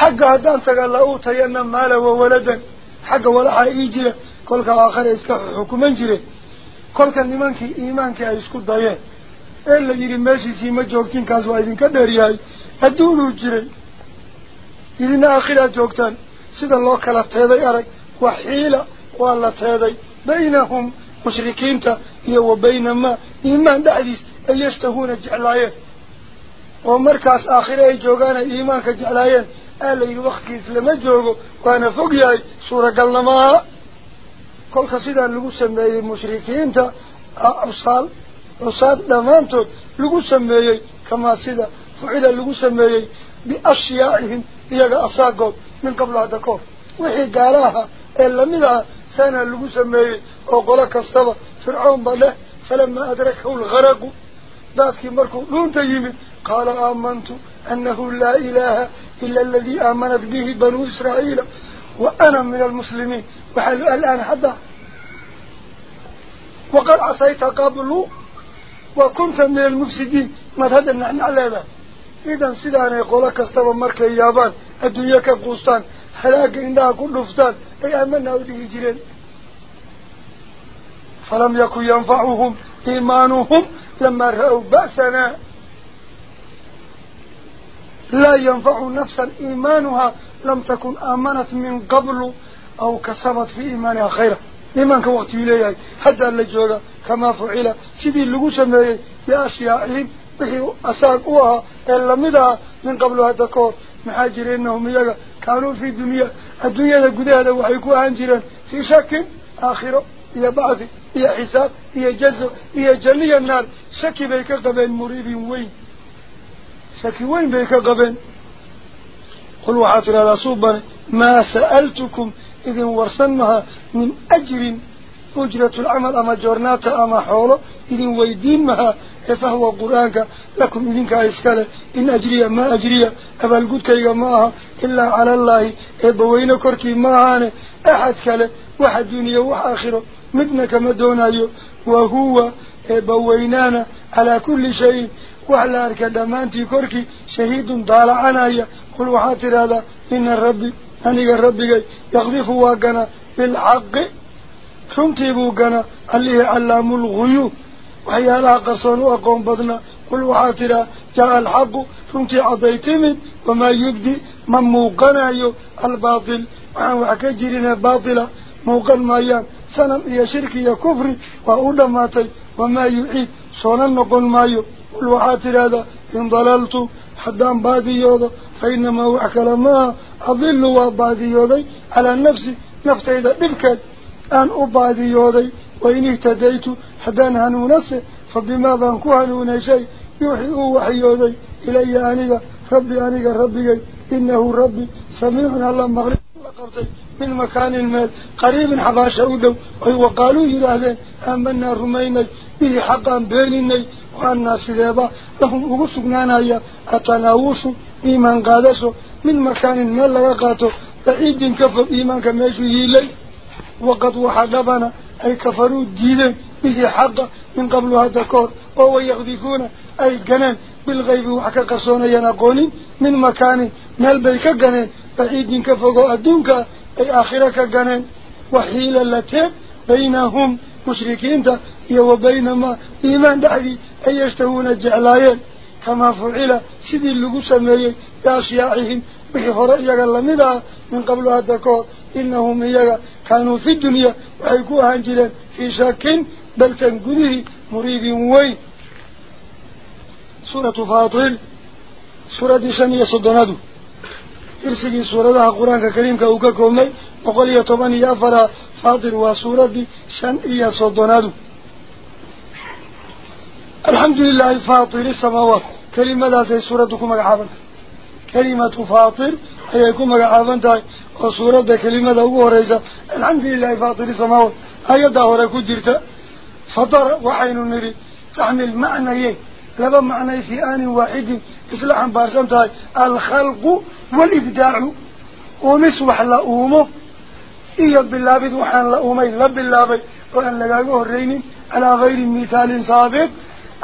xagga haddaan taga la uutayana maala wawaladan xagga walaxaa ii jira kolka aakhare iska xukuman jireen kolka nimankii iimaankii ay isku dayeen ee la yidhi meeshiisii ma joogtiin kaas waa idinka dheeryahay adduunuu jiray idina aakhiraad joogtaan sida loo kala teeday arag waxiila waa la teeday baynahum mushrikiinta iyo wa bayna maa iimaan dhexdiis ay yashtahuuna jeclaayeen oo markaas aakhire ay joogaan ay iimaanka jeclaayeen aa la yidhi waktigiis lama joogo waana fog yahay suuragalna maaha كل كسيدا لغوصا مي المشركين تا أبصال أصاد دمانتو لغوصا مي كما سيدا فعيدا لغوصا مي بأشياعهم إياغا أصاقوا من قبل هذا هدكو وحي قالاها إلا مدى سانا لغوصا مي وقولا كاستبا فرعون بالله فلما أدركه الغرق ذاتك مركو لون تيمي قال آمنت أنه لا إله إلا الذي آمنت به بنو إسرائيل وأنا من المسلمين. وحلو الآن حدا وقال عصيت قبل وكنت من المفسدين. ما هذا نحن على هذا إذا سيدنا يقول لك استوى مركز اليابان الدنيا كقوستان حلاك إنها كل نفتان أي أمنا وليه جرين فلم يكن ينفعهم إيمانهم. لما رأوا بأسنا لا ينفع نفسا إيمانها. لم تكن آمنت من قبل أو كسبت في إيمانها خيرا. إيمانك وقت يليه حتى اللي جوغا كما فعلا سيدي اللقوسة ميه بأشياءهم بحيو أساقوها إلا مدها. من قبل هذا كور. محاجرين إنهم يجا كانوا في الدنيا. الدنيا ذا قده ذا وحيكوا أنجرا في شك آخرة. هي بعض هي حساب. هي جزء. هي جلية النار. شك بيك قبل مريب وين. شك وين بيك قبل قل وعاطر هذا صوبا ما سألتكم إذن ورسنها من أجر أجرة العمل أما جورناتا أما حولو إذن ويدينها فهو قرآنك لكم إذنك إسكالة إن أجريا ما أجريا أبا القدك يماها إلا على الله. إبا وينكرك ماهان أحد كالة واحد دنيا وآخرة. مدنك مدونا وهو إبا وينانا على كل شيء. وعلى أركا دمانتي كوركي شهيد ضالعنا قل وحاتر هذا. إن ربي أني ربي يغذف واقنا بالحق. تمتبوا قنا اللي علام الغيوب. وحيا لا قصان وقوم بدنا. قل وحاتر جاء الحق تمتي عضيتمن وما يبدي من موقنا الباطل. وحكجرنا باطلة موقن ما يان سنم يا شركي يا كفري وأولى ماتي وما يعيد. صنم نقول ما يو. قل وحاتر هذا. إن ضللت حدام بادي يوضا فإنما هو وحك لما أضل بادي يوضي على نفسي نفسي إذا إبكت أن أبادي يوضي وإن اهتديت حدان هنونسي فبماذا أنكو هنوني شيء يوحي وحي يوضي إلي أنيك ربي أنيك ربي إنه ربي سميعنا الله مغرب من مكان المال. قريب حباش أودو أيوة وقالوا إلى هذين أمنا رمينا به حقا بيننا وأن سيدابا لهم أغسقنا نايا أتناوش إيمان قادسوا من مكان ميلا وقاتوا بعيد كفر إيمان كميشوا إيلي وقد وحقبنا أي كفروا الدين به حق من قبل هذا كور وهو يغذيكونا أي قنان بالغيب وحكا قصونا ينقوني. من مكان ميلا كقنان بعيد كفر الدنكا أي آخرة كقنان وحيل لتب بينهم. مشركين يو بينما إيمان دعدي أي يستوون الجعلايين. كما فعل سيدي اللقو سميين يا شياعهم بحفر إياغا لمدع من قبل هدكو إنهم إياغا كانوا في الدنيا وحيكوها أنجلا في شاكين بل تنقذه مريب وين. سورة فاطل سورة ديشانية صدنادو ترسلي سورة القرآن الكريم كأوكا كومي. أقول يطبان يافرا فاضر وصورة شن إيا صدناد الحمد لله فاطر السماوات كلمة لا زي صورتكم أعابن كلمة فاطر هي كما داي وصورة كلمة دا هو الحمد لله فاطر السماوات هيا دا هو فطر ديرتا فضر وعين النري تعمل معنى يه لبا معنى في آن واحد إسلاحا بارسان الخلق والإبداع ومسوح لأومه oo aan lagaaga horreynin calaa gayri mithaalin saabiq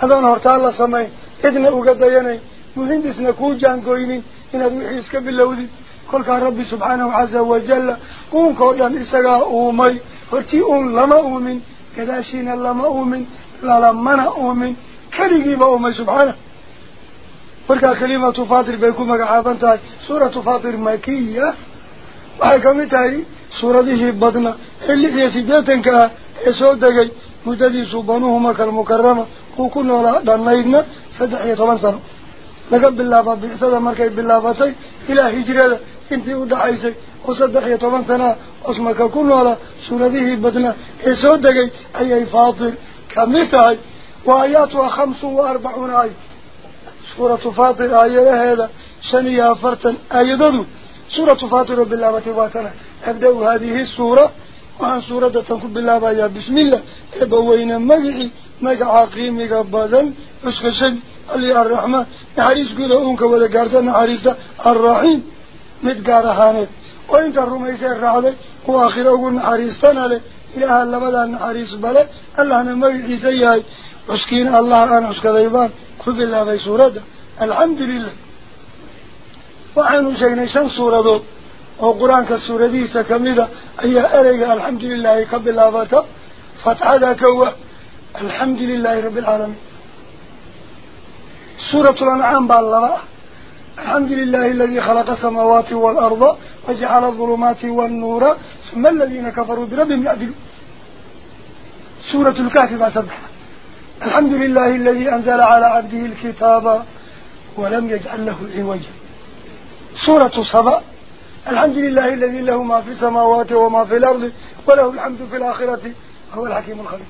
adoon hortaa la samayn cidna uga dayanayn muhindisna kuu jaangoynin inaad wixii iska bilowdid kolkaa rabbi subxaanahu caza wajalla uunkao dhan isagaa uumay hortii uun lama uumin gadaashiina lama uumin lalamana uumin keligiiba uumay subxaanah markaa kelimatu fatir bay ku magacaaban tahay suuratu fatir makiya waxay kamid tahay سورة سورته بدنا. اللي في سجاتن كا اسود دقي. مجدي سبحانه ما كان مكرما وكنا لا دنايدنا سدح يتمن سنة. لقب بالله باب سدح مرك بالله باسي إلى هجرة. انت ودعيس وسدح يتمن سنة. أسمك كنا لا سورته بدنا. اسود دقي. أي أي فاضل. كمثال وآياتها خمس وأربعون آية سورة فاضل آية هذا. شنيها فرتا آية دمه سورة فاطر بالله تباكنا أبدأ هذه السورة. وعن سورة تنكب بالله يا بسم الله. أبوين مجعي مجع عقيم قبضا أسخشن اللي الرحمة نحريس قد أمك ولا قرد نحريس الرحيم. مدقار حانت وإن ترميس الرحلي هو آخر أقول نحريستان علي إله الله بدا نحريس بلا. الله نمجعي سيهاي أسكين الله أنا أسكذيبان كب الله في سورة. الحمد لله. وحن شكني شن سورة دوت وقرآن كالسورة دي سكملة. أي أليك الحمد لله قبل الله فاتب فتح ذاك هو الحمد لله رب العالمين. سورة الأنعام بالله. الحمد لله الذي خلق السماوات والأرض وجعل الظلمات والنور. ثم الذين كفروا بربهم يعدلوا سورة الكهف ما سبح. الحمد لله الذي أنزل على عبده الكتاب ولم يجعل له عوجا. Suuratu saba الحمد لله الذي له ما في السماوات وما في الأرض وله الحمد في الآخرة وهو الحكيم الخبير.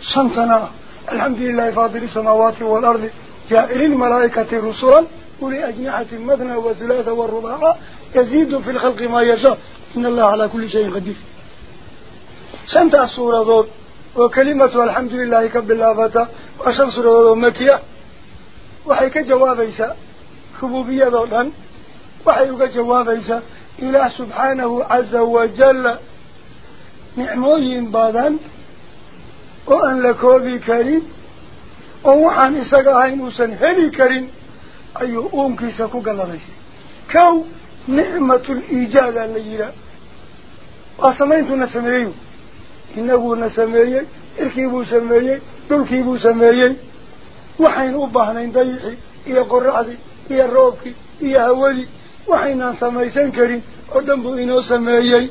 شنتنا الحمد لله فاضل السماوات والأرض جائر الملائكة رسلا أولي أجنحة مثنى وثلاثة والرباع يزيد في الخلق ما يشاء. إن الله على كل شيء قدير. شنت السورة ذات وكلمة الحمد لله كب اللافة وشن سورة مكية. وحيك جواب ربوبية nicmooyin badan oo aan la koobi karin oo waxaan isaga ahayn uusan heli karin ayuu uunkiisa ku galladaysay kow nicmatul iijaadaa la yihaa waa samayntuuna sameeyeyo inaguuna sameeyey irkiibuu sameeyey dhulkiibuu sameeyey waxaynu u baahnayn dayixii iyo qoraxdii dhan buu inoo sameeyey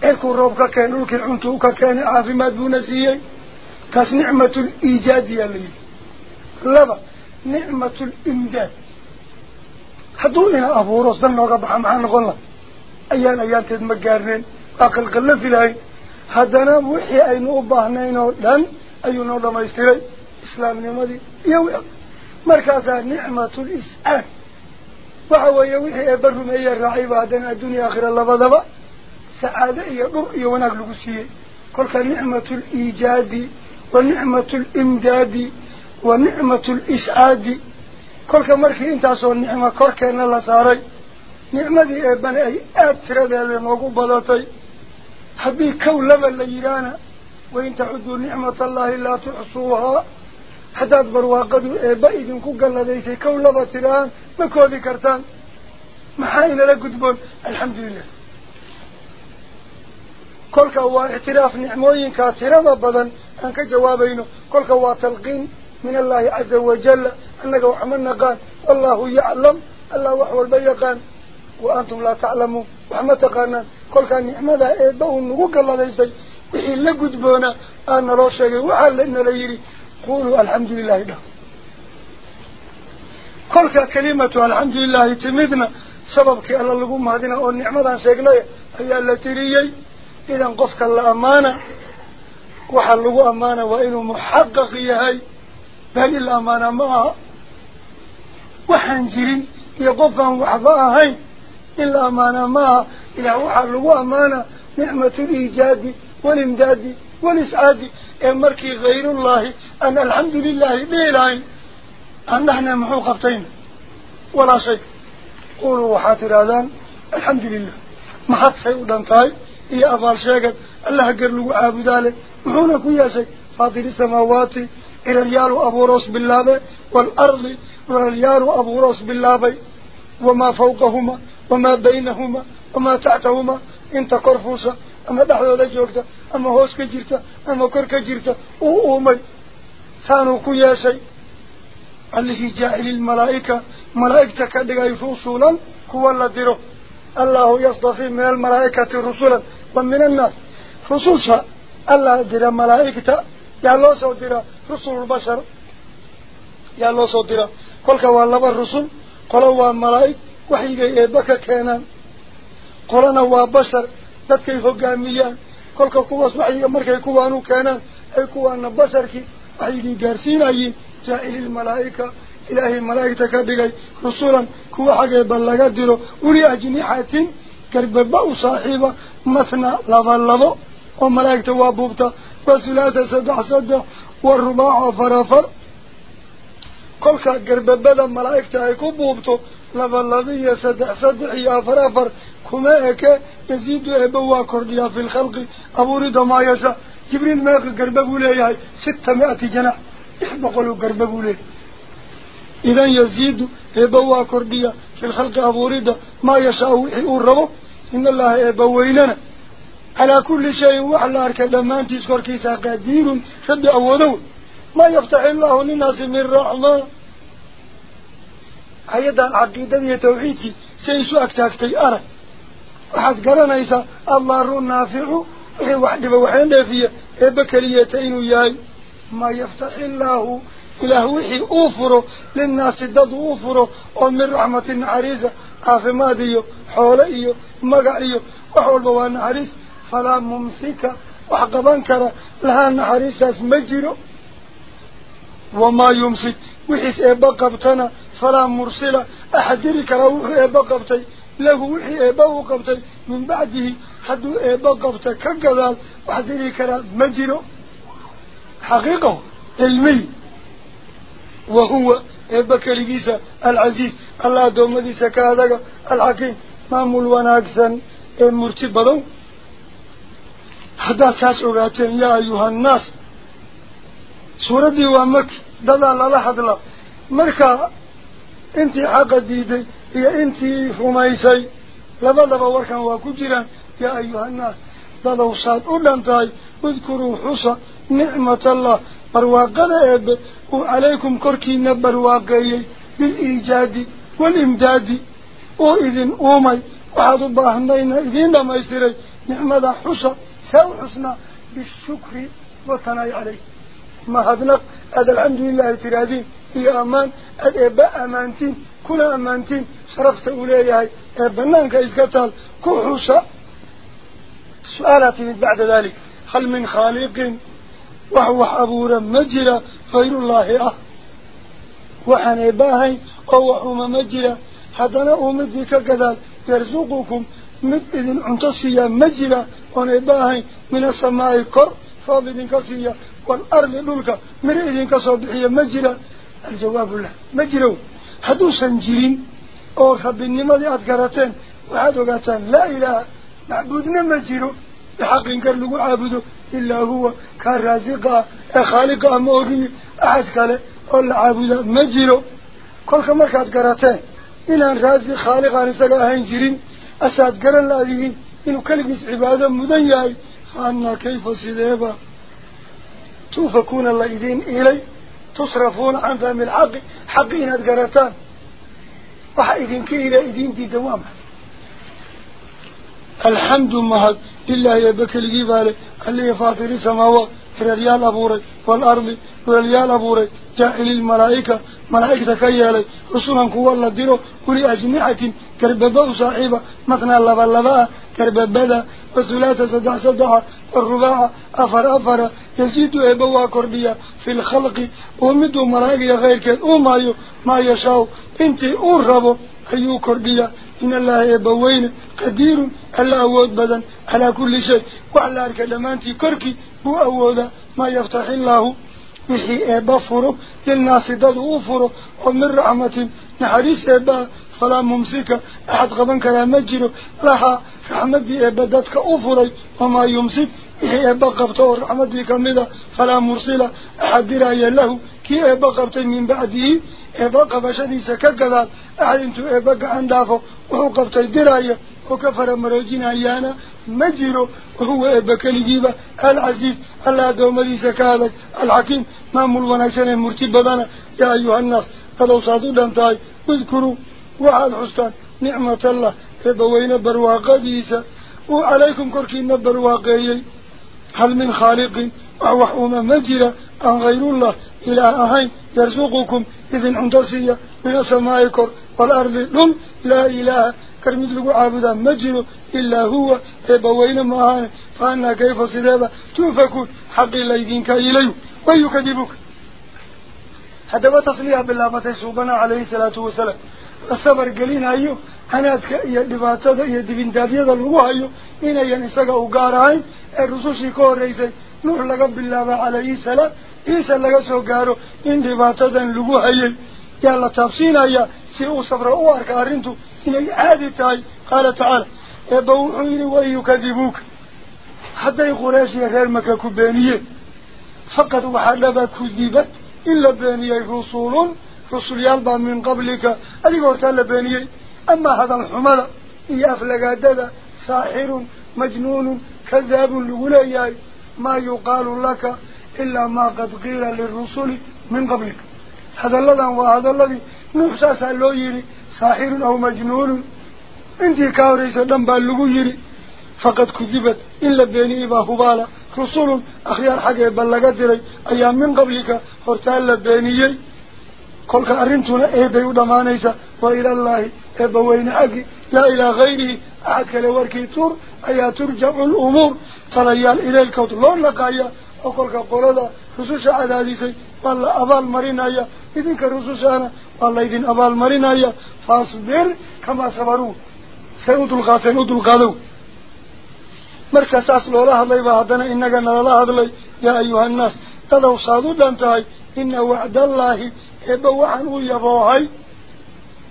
cirkuu roob ka keen dhulkii cuntuu ka keenay caafimaad buuna siiyey taas nicmatul iijaadiyaa la yidhi laba nicmatul imdaad hadduu ina abuuro dan nooga baxa maxaa noqon laha ayaan ayaanteed ma gaarneen waa qalqallafi lahayn haddana wixii aynu u baahnayn oo dhan ayuu noo dhamaystiray islaamnimadii iyo w مركز نعمة الإسعاد وهو يوحي برمي الرعي بعدنا الدنيا آخر الله بضبا سعادة يبقي ونقلق السيئ قلت نعمة الإيجاد ونعمة الإمداد ونعمة الإسعاد. قلت مركز إنت عصو النعمة قلت أن الله ساري. نعمة ابن أي أترى ذلك المقوبة لطي حبي كولما اللي يرانا. وإن تعدوا نعمة الله لا تحصوها. حتى أدبروا قدوا بأيد كوغل لديس كون لبطران مكوذي كرتان. محاين لكتبون الحمد لله. كلك هو اعتراف نعموين كاترام أبداً أنك جوابين كلك هو تلقين من الله عز وجل. أنك وحمدنا قال والله يعلم. الله وحوال بيقان وأنتم لا تعلموا وحمدت قالنا كلك نعمة بأيد كوغل لديس وحي لكتبون أنا روشي وحال لأن ليري. قولوا الحمد لله. له كل كلمة الحمد لله تمدنا. سببك الله لقوم هذنا أو النعمة شيقنا هي التي ريي إذا قفك الله أمانة. وحلقوا أمانة وإنه محقق يهي. بل الأمانة معها وحنجرين. وحباء هاي إلا أمانة معها إلا وحلقوا أمانة. نعمة الإيجاد والإمداد. والإسعاد أمركي غير الله أن الحمد لله بيلاين أن نحن محوقفتين ولا شيء. قولوا وحاتر آذان. الحمد لله. ما حد شيء دانتاي هي أبال شاكت الله قر له عابد ذلك. محونا كل شيء. فاطر السماوات إلى اليار أبو رأس بالله والأرض إلى اليار أبو رأس بالله وما فوقهما وما بينهما وما تحتهما. انت أما دحوة ذا جوكتا أما هوس كجيرتا أما كر كجيرتا أومي سانو كل شيء الذي جاء للملائكة ملائكة كدقاء رسولا هو الذي الله يصطفي من الملائكة رسولا. ومن الناس. رسولا الله دير ملائكة. يا الله سو دير رسول البشر. يا الله سو دير كل كوالب الرسول قالوا ملائك. وحي يبكى كينا قلنا وبشر dadkay hogaamiyaan kolka kuwaas waxyiga markay kuwaanu keenaan ay kuwaana basharkii waxaygii gaarsiinayeen jaa'ili lmalaa'ika ilaahay malaa'igta ka dhigay rusulan kuwa xageeba laga diro uli ajnixatin garbaba u saaxiiba masna laba labo oo malaa'igta waa buubta wasulaata saddex saddex warubaaco afar afar kolka garbabada malaa'igta ay ku buubto laba laba iyo saddex saddex iyo afar afar كما أكا يزيد أبوا كرديا في الخلق أبو ريد ما دمائزة جبريل ماك قربه ليه ستة مائة جنة يحبقوا له قربه ليه إذن يزيد أبوا كرديا في الخلق أبو أبوري ما يشاء إحيور ربو إن الله أبوا إلنا على كل شيء وعلى أركان ما أنت يذكر كيسا قدير رب أولو ما يفتح الله للناس من رحمة. أيضا عقيدة يتوحيدي سيسو أكتاكتي أرى. وحد قلنا إيسا الله رو النافعه وحد بوحين دافية إبكاليتين وياي. ما يفتح الله إله وحي أوفره للناس داد أوفره ومن رحمة عريزة أخماديه حوليه مقعيه وحول بوان عريس فلا ممسيكا وحقبان كرا لها نحريسة مجيرو. وما يمسك وحيس إبقى بتنا فلا مرسلة أحدري كرا وحي إبقى بتنا له وحي إيبا وقبتي من بعده حدو إيبا قبتي كقذال وحدري كرا مجرو حقيقة علمي. وهو إيبا كالجيسة العزيز. الله دوم ديسة كهذا الحكيم. مامول وناكسا مرتبضو حدا كاس أغاتين يا أيها الناس. سورة وامك دادا الله حدلا. مركا انتي حق ديدي. هي انتي رميسي لبدأ وركا وكجرا يا أيها الناس دادو صاد أولانتاي اذكروا حصى نعمة الله برواقنا إب وعليكم كركينا برواقيي بالإيجاد والإمداد وإذن أومي هي أمان الإباء أمانتين كل أمانتين شرفت أولياء بنانك إسكتال كحوسا سؤالات من بعد ذلك هل من خالق؟ وهو حبورا مجرى غير الله. أه. وحن إباهي أو وحوما مجرى حدنا أمدك كذلك يرزقكم مد إذن عنتصيا مجرى ونباهي من السماء كر فابد كسيا والأرض للك من إذن كصبحيا مجرى الجواب له مجرى هدو سنجرين أو رب النمى أذكرتين وعاد وقاتان لا إله معبودنا مجرى بحق كرلو عابده إلا هو كان رازقا خالق أموري أحد كله ولا عابده مجرى كل كما كانت قراتين. إن رازق خالق عن سقاها جرين أساد قرن لذين إنه كلمس عبادة مدنياي. فأنا كيف سيديبا. توفكون الله إذين إلي. تصرفون عن فهم الحق حقين القرتان وحيدين كيلا إذين دي دوام الحمد مهد لله يبكي الجبال اللي فاطر السماوات ريال أبوري والأرض وريال أبوري جاعل الملائكة ملائكة كيالي رسولا كوا الله ديرو ولي أجنحة كربباء صاحبة مقنع اللبا اللبا كربباء وثلاثة سدع سدع والرباع أفر أفر يزيد إبوا كردية في الخلق ومدو ملائكة غير كذ وما ما يشاو أنت أرغبوا أيو كردية إن الله إبوين قدير ألا أود بدن على كل شيء. وعلى الكلمانتي كركي هو أود ما يفتح الله فلا ممسك. أحد غبان كلا مجر لها رحمة إبا دادك أفري. وما يمسك. وحي إبا قبطه رحمة كمدة فلا مرسل. أحد رأي له. كي إبا قبطه من بعده. إبا قبشديس كقدال أحد انتو دافو وهو قبطه دراية وكفر مروجين أيانا. مجيرو. وهو إبا كالجيبة العزيز. الله دوم دي سكالك. الحكيم. مامل ونكسن مرتبضانا وعاد حستان نعمة الله. إبوين برواقا ديسا وعليكم كركين برواقيي هل من خالق وحوما مجرى أن غير الله؟ إلى أهين يرزقكم إذن عنتصية من السماء كر والأرض لم لا إله. كرمد لقو عابدا مجر إلا هو. إبوين معانا فأنا كيف صدابا توفكون. حق الليدينك إليه ويكذبك. هذا تصليها بالله متسوبنا عليه الصلاة والسلام. الصبر قلين أيو ka horreysay nuux laga bilaaba calayhi salaam ciise laga soo gaaro in dhibaatadan lagu hayay yaa la taabsiinayaa si uu sabra u arka arrintu inay caadi tahay qaala tacaala eebba wuxuu yidhi wain yukadibuuka hadday quraysh iyo reer maka ku beeniyeen faqad waxaa dhaba kudibad in la beeniyey rusulun baa min qablika adiga hortaa la beeniyey أما هذا الحمد إيا أفلقادة ساحر مجنون كذاب لغلياي ما يقال لك إلا ما قد قيل للرسول من قبلك. هذا الذي وهذا الذي نفساس اللو ساحر أو مجنون. انتي كاوريسا دنبا اللغو يري. فقد كذبت. إلا بيني إبا هبالا. رسول أخيار حقا بلغت أيام من قبلك. هرتال بينيي كل أرنتنا إيه بيو دمانيسا وإلى الله إبوين حقي لا إلى غيره أحد كالوركي تور أي ترجع الأمور تليال إلى الكوت لون لقايا وقلك قولنا رسوش عداديسي والله أبال مرينايا إذن كرسوش أنا والله إذن أبال مرينايا فاصبر كما صبروا سيود الغاتين ود الغادو مركز أصل الله الله يبهدنا إنك نرى الله يا أيها الناس تدو صادوا لانتهي إن وعد الله إبوحن ويبوهي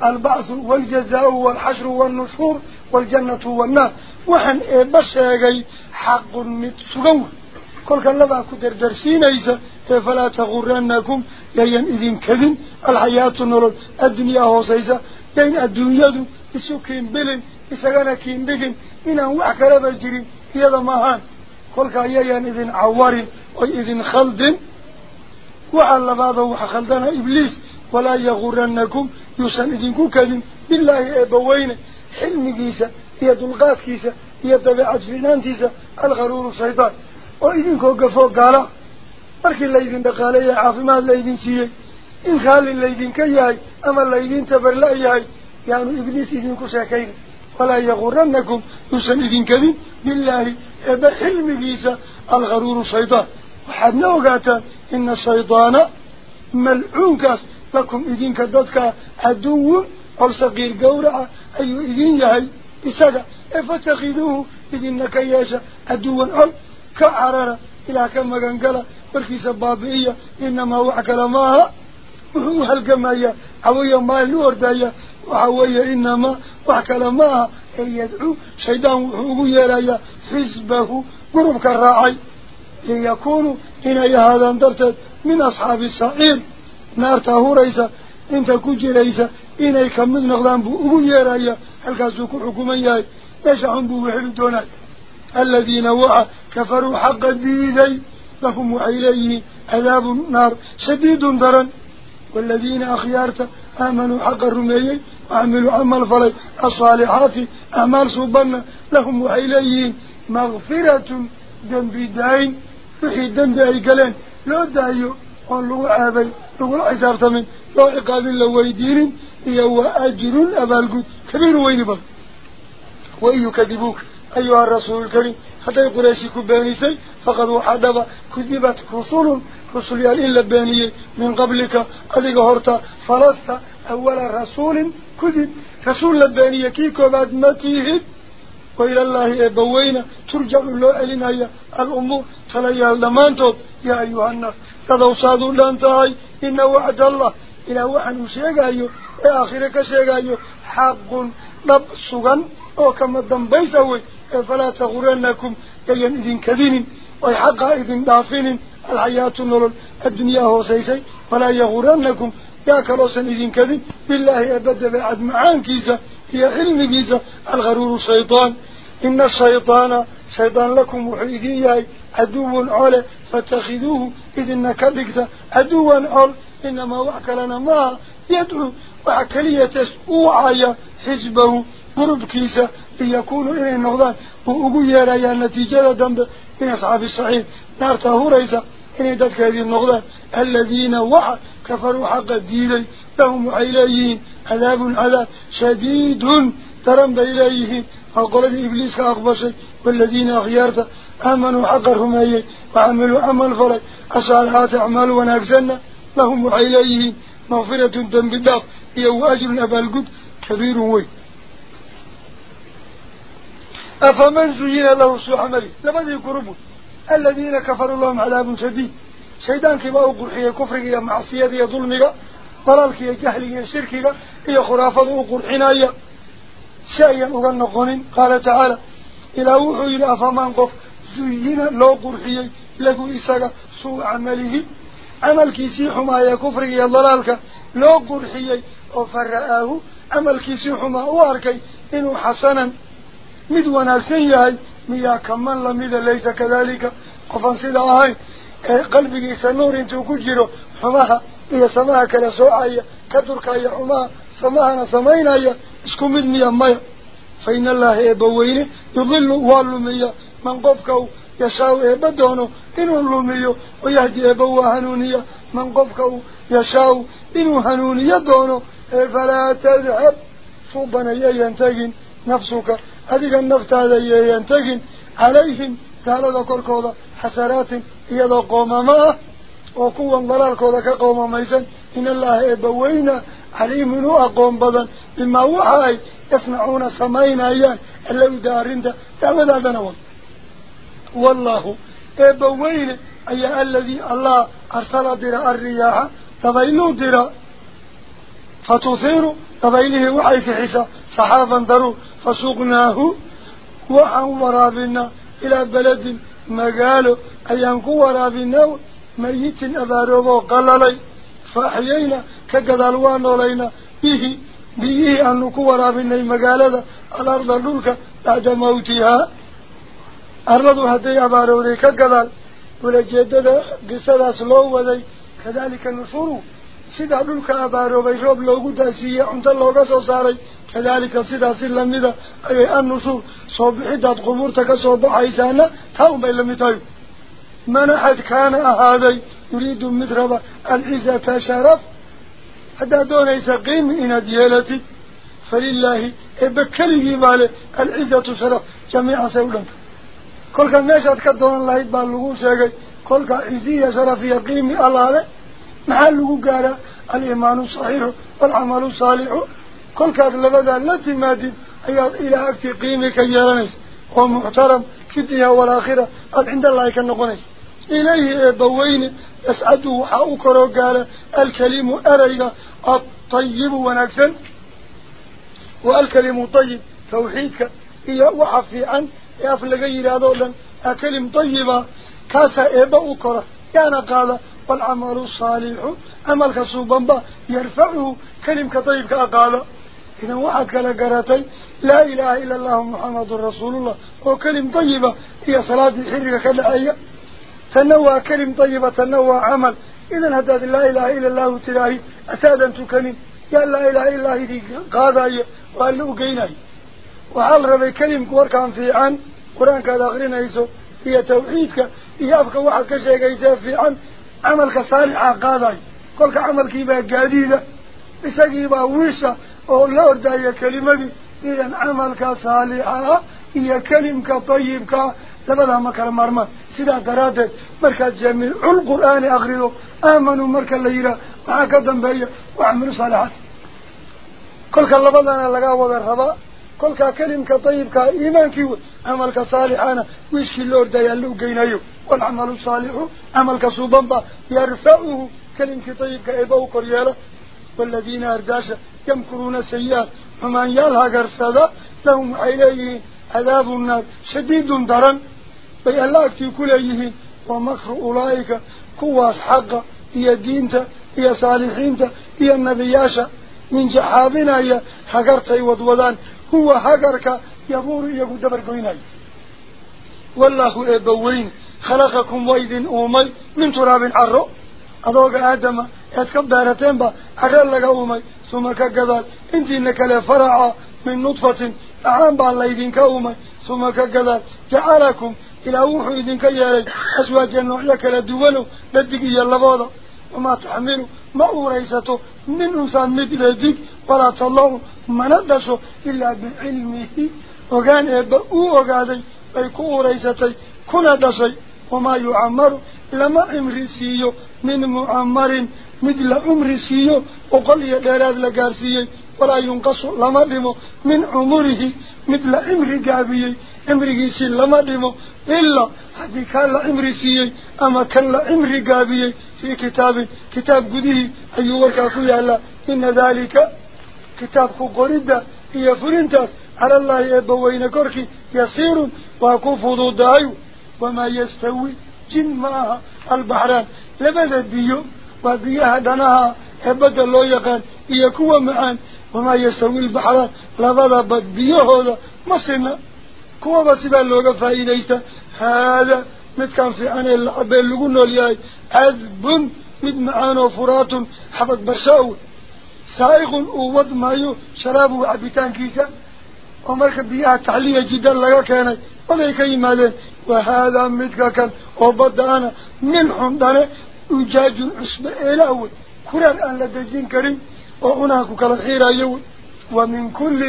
البعث والجزاء والحشر والنشور والجنة والنار. وحن بشاقي حق متسقو كل كان لبا كتر درسين أيسا فلا تغرنكم لين إذن كذن الحياة النور الدنيا هو سيسا لين الدنيا إسو كين بلن اساقنا كين بلن إنا وعك لبا جرين يدا ماهان كل كان يين إذن عوار واذن خلد وعلى بعضه وحخلدنا إبليس. ولا يغرنكم يساندينكم كذين بالله أبوين حلم كيسا يد الغاف كيسا يد بعجلنان تيسا الغرور الشيطان. وإذن كوك فوق قال أركي الله إذن دقال يا عافما الله إذن سيئ إن خالي الله إذن كيهي أما الله إذن تبرلا إيهي يعني إبليس إذن كساكين ولا يغرنكم يساندينكم بالله أبا حلم كيسا الغرور الشيطان. Waxaadna ogaataan ina shaydaana malcuunkaas لكم إذن كددك عدو أو صغير قورع أي إذن يهي إساق فتخذوه إذن نكياشا عدوا أو كعرر. إلى كما قنقل بركي سبابئية إنما وحكل ماها وهو هالقمايا عوية ما الوردايا وعوية إنما وحكل ماها أي يدعو شيطان وحوه يرايا. حزبه قربك الراعي ليكونوا إن يهذا اندرت من أصحاب السعير. نار تهو ريسا إنت كج ريسا إن يكمد نغضان يا رأي هل كذلك حكوما ياي نشعهم بوحل دونك الذين وعى كفروا حقا بيدي لهم وإليه عذاب النار شديد درا والذين أخيارت آمنوا حق الرمي وعملوا عمل فلي الصالحات أعمال صوبنا لهم وإليه مغفرة جنب الدين وحي دنب أي قلن لو دايو قالوا عابي لو عسارت من لو عقاب لو ويدين يو أجر أبالقود كبير وين بل وإن يكذبوك أيها الرسول الكريم حتى قريشي كبانيسي فقد وحدب كذبت رسول رسول إلا بانيه من قبلك أذيك هرتا فلست أول رسول كذب رسول لبانيه كيكو بعد ما تيهد وإلى الله إبوينا ترجع الله إلينا الأمور. تليا لمانتو يا أيها الناس تدو صادوا لانتهي إن وعد الله إلى وحن آخرك شيئا حق نب سغن أو كما دنبيسوي فلا تغرنكم يين إذن كذين ويحقا إذن دافين. الحياة النور الدنيا هو سيسي ولا يغرنكم يا كروسا إذن كذين. بالله أبدا بعد معان كيسا هي علم كيسا الغرور الشيطان إن الشيطان شيطان لكم وحيدين عدو عولى فاتخذوه إذن كبكت عدوا عول إنما وحك لنا ما يدعو. وحكلية أوعى حزبه قرب كيسا ليكونوا إلى النغضان وأقول يا رأي النتيجة دنب من أصحاب الصعيد نار تهوريسا إن دفك هذه النغضان الذين وحى كفروا حق الدين لهم إليهم عذاب عذاب شديد ترم إليهم. فقال إبليس كأقبشي والذين أخيارت آمنوا حق الرمية وعملوا عمل فرق الصالحات أعمال ونكسنا لهم إليهم مغفرة الله يو أجر أبا القد كبير وي. أفمن زين له سوء عمله؟ لماذا يقربون الذين كفروا لهم عذاب شديد. شيطان كما أقرحي كفرك يا معصية يا ظلمك ضلالك يا جهلك يا شركك يا خرافة أقرحنا يا شيئا أغا النقنين قال تعالى إلا وحو إلى فمن قف زينا لو قرحي لك إساك سوء عمله. عمل كيسيح ما يكفر يا الله لو قرحي وفرآه عمل كيسيح ما أواركي إنو حسنا. مدونا سيئي ميا كمان لميدا ليس كذلك. قفان سيداهاي قلبي إسا نور انتو كجيرو. حماها إيا سماها كلا سوء آية. آية حماها. سماهنا سماهنا اسكو مدمي أمي فإن الله يبويني يضل واللومي من قفكو يشاو إبدونو إنو اللومي ويهدي إبوا هنونية من قفكو يشاو إنو هنونية دونو. فلا تذهب. صوبنا ينتقن نفسك. هذه النفط هذا ينتقن عليهم تعالى ذكر كوضا حسرات يدو قوما ما وكوان ضلال كوضا كقوما ميسا إن الله يبوينه عليم أقوم بضا بما وحاي يصنعون سمين أيان اللي دارين تعمد هذا نوض والله يبوين أي الذي الله أرسل دراء الرياح؟ تبينوا دراء فتثير تبينه وحي في حسا صحابا ضرور فسقناه وحن ورابنا إلى بلد مقالو. أيان كو ورابنا ميت أباروغو قللي فأحيينا كقدالوان ولينا به به أنه كو ورابنا مقالة الأرض اللولك بعد موتها أرضو هدي أباروغي كقدال ولجدد قصة سلو وذي كذلك النصور سيدا dhulka abaaroobay roob loogu daasiiyey cunto looga soo saaray kadalika sidaasi lamida ayay annusuur soo bixidaad qubuurta ka soo baxaysaana taa unbay lamid يريد مدربة العزة شرف هذا حتى دوني قيم إن ديالتي فلله إبكاله بالي العزة شرف جميع سيولن كل ناشد كدون الله يتبع اللغوشة كل عزية شرفية يقيم الله مع اللغو قال الإيمان الصحيح والعمل الصالح كل لبدا التي مادي أياد إلى أكتي قيمك يرميس ومحترم في الدنيا والآخرة قد عند الله كان نقنيس إليه أبوين يسعده وحاوكره قال الكلم أريه الطيب ونكسا والكلم طيب توحيدك إيه وحفي عن أفلغي رادولا أكلم طيبا كاسا أبوكره كان قال والعمل الصالح عملك سوبنبا يرفعه كلم كطيب أقال إذا وحدك لقرتي لا إله إلا الله محمد رسول الله وكلم طيبة هي صلاة الحرية كالعية تنوى كلم طيبة تنوى عمل. إذن هذا لا إله إلا الله تلاهي. أسادا تكنين يا لا إله إلا الله قاضي وقال له قيناي وحال ربي كلم كوركان في عن قرآن كذا غرين يسو. هي توحيدك. هي أبقى واحد كشيء يسير في عن عملك صالحا قاضي. كلك عملك يبقى قاديدة. isagii baa wiisha oo la ordaya kelimadii idan camalka saalixa هي كلمة طيبة لبدا ما كان مرمى. سيدا درادة مركز جميل القرآن أغريه آمنوا مركز الليلة. معك دنبية. وعملوا صالحات. كلك لبدا أنا لقى وضر هذا كلك كلمة طيبة إيمانك عملك صالحانا. ويشكي اللور ديالو قينيو والعمل الصالح عملك صوبنبا. يرفعه. كلمة طيبة إباو كريالة والذين أرداشا يمكرون سيئات. فمن يلها قرصدا لهم عليه عذاب النار. شديد درن. بي الله اكتي كليه ومكر أولئك. كواس حقا هي دينتا هي صالحينتا هي النبياشا من جحابنا هي حقرتي ودودان. هو حقرك. يبور يقو دبر قويناي. والله إبوين. خلقكم ويد أومي. من تراب عرو. أذوق آدم. يتكبرتين با. لك أومي. ثم كقذال انت إنك لفرع من نطفة أعام با الله إذن كأومي ثم كقذال جعلكم إلى وحو إذن كيالي أسواج النوع لك لدوانو لدك يلبوضا وما تحملوا ما أوريسته من إنسان مثل ذيك ولا ما ندسوا إلا بعلمه. وكان إبقوا وقادي بيكو أوريستي كنا دسي. وما يعمر لما عمري سيو من معمر مثل عمر سيو وقل يدارات ولا ينقص لما دمو من عمره مثل عمر قابيي. عمره سي لما دمو. إلا هذه كان عمر سيي أما كان عمر قابيي في كتاب كتاب قديه. أيوة كافويا الله. إن ذلك كتاب قريدة هي فرنتاس. على الله يبوين كركي يسير وكفضوا دايو وما يستوي جن معها البحران وما يستوي البحران لبدا بد بيهودا. مصرنا كوى بسيبا لوغا فايديستا. هذا مد كان في عن العبين لقلنا لياي. عذب مد معانو فرات حفظ برشاو سائق ووض مايو شراب وعبتان كيسا. ومركب بيها تعلية جدا لغا كانت. وذيك يمالين وهذا مدك كان وبدأنا من حمدنا وجاج عصب إلهي كرر أن لدجين كريم. وهناك كالخير يوي ومن كل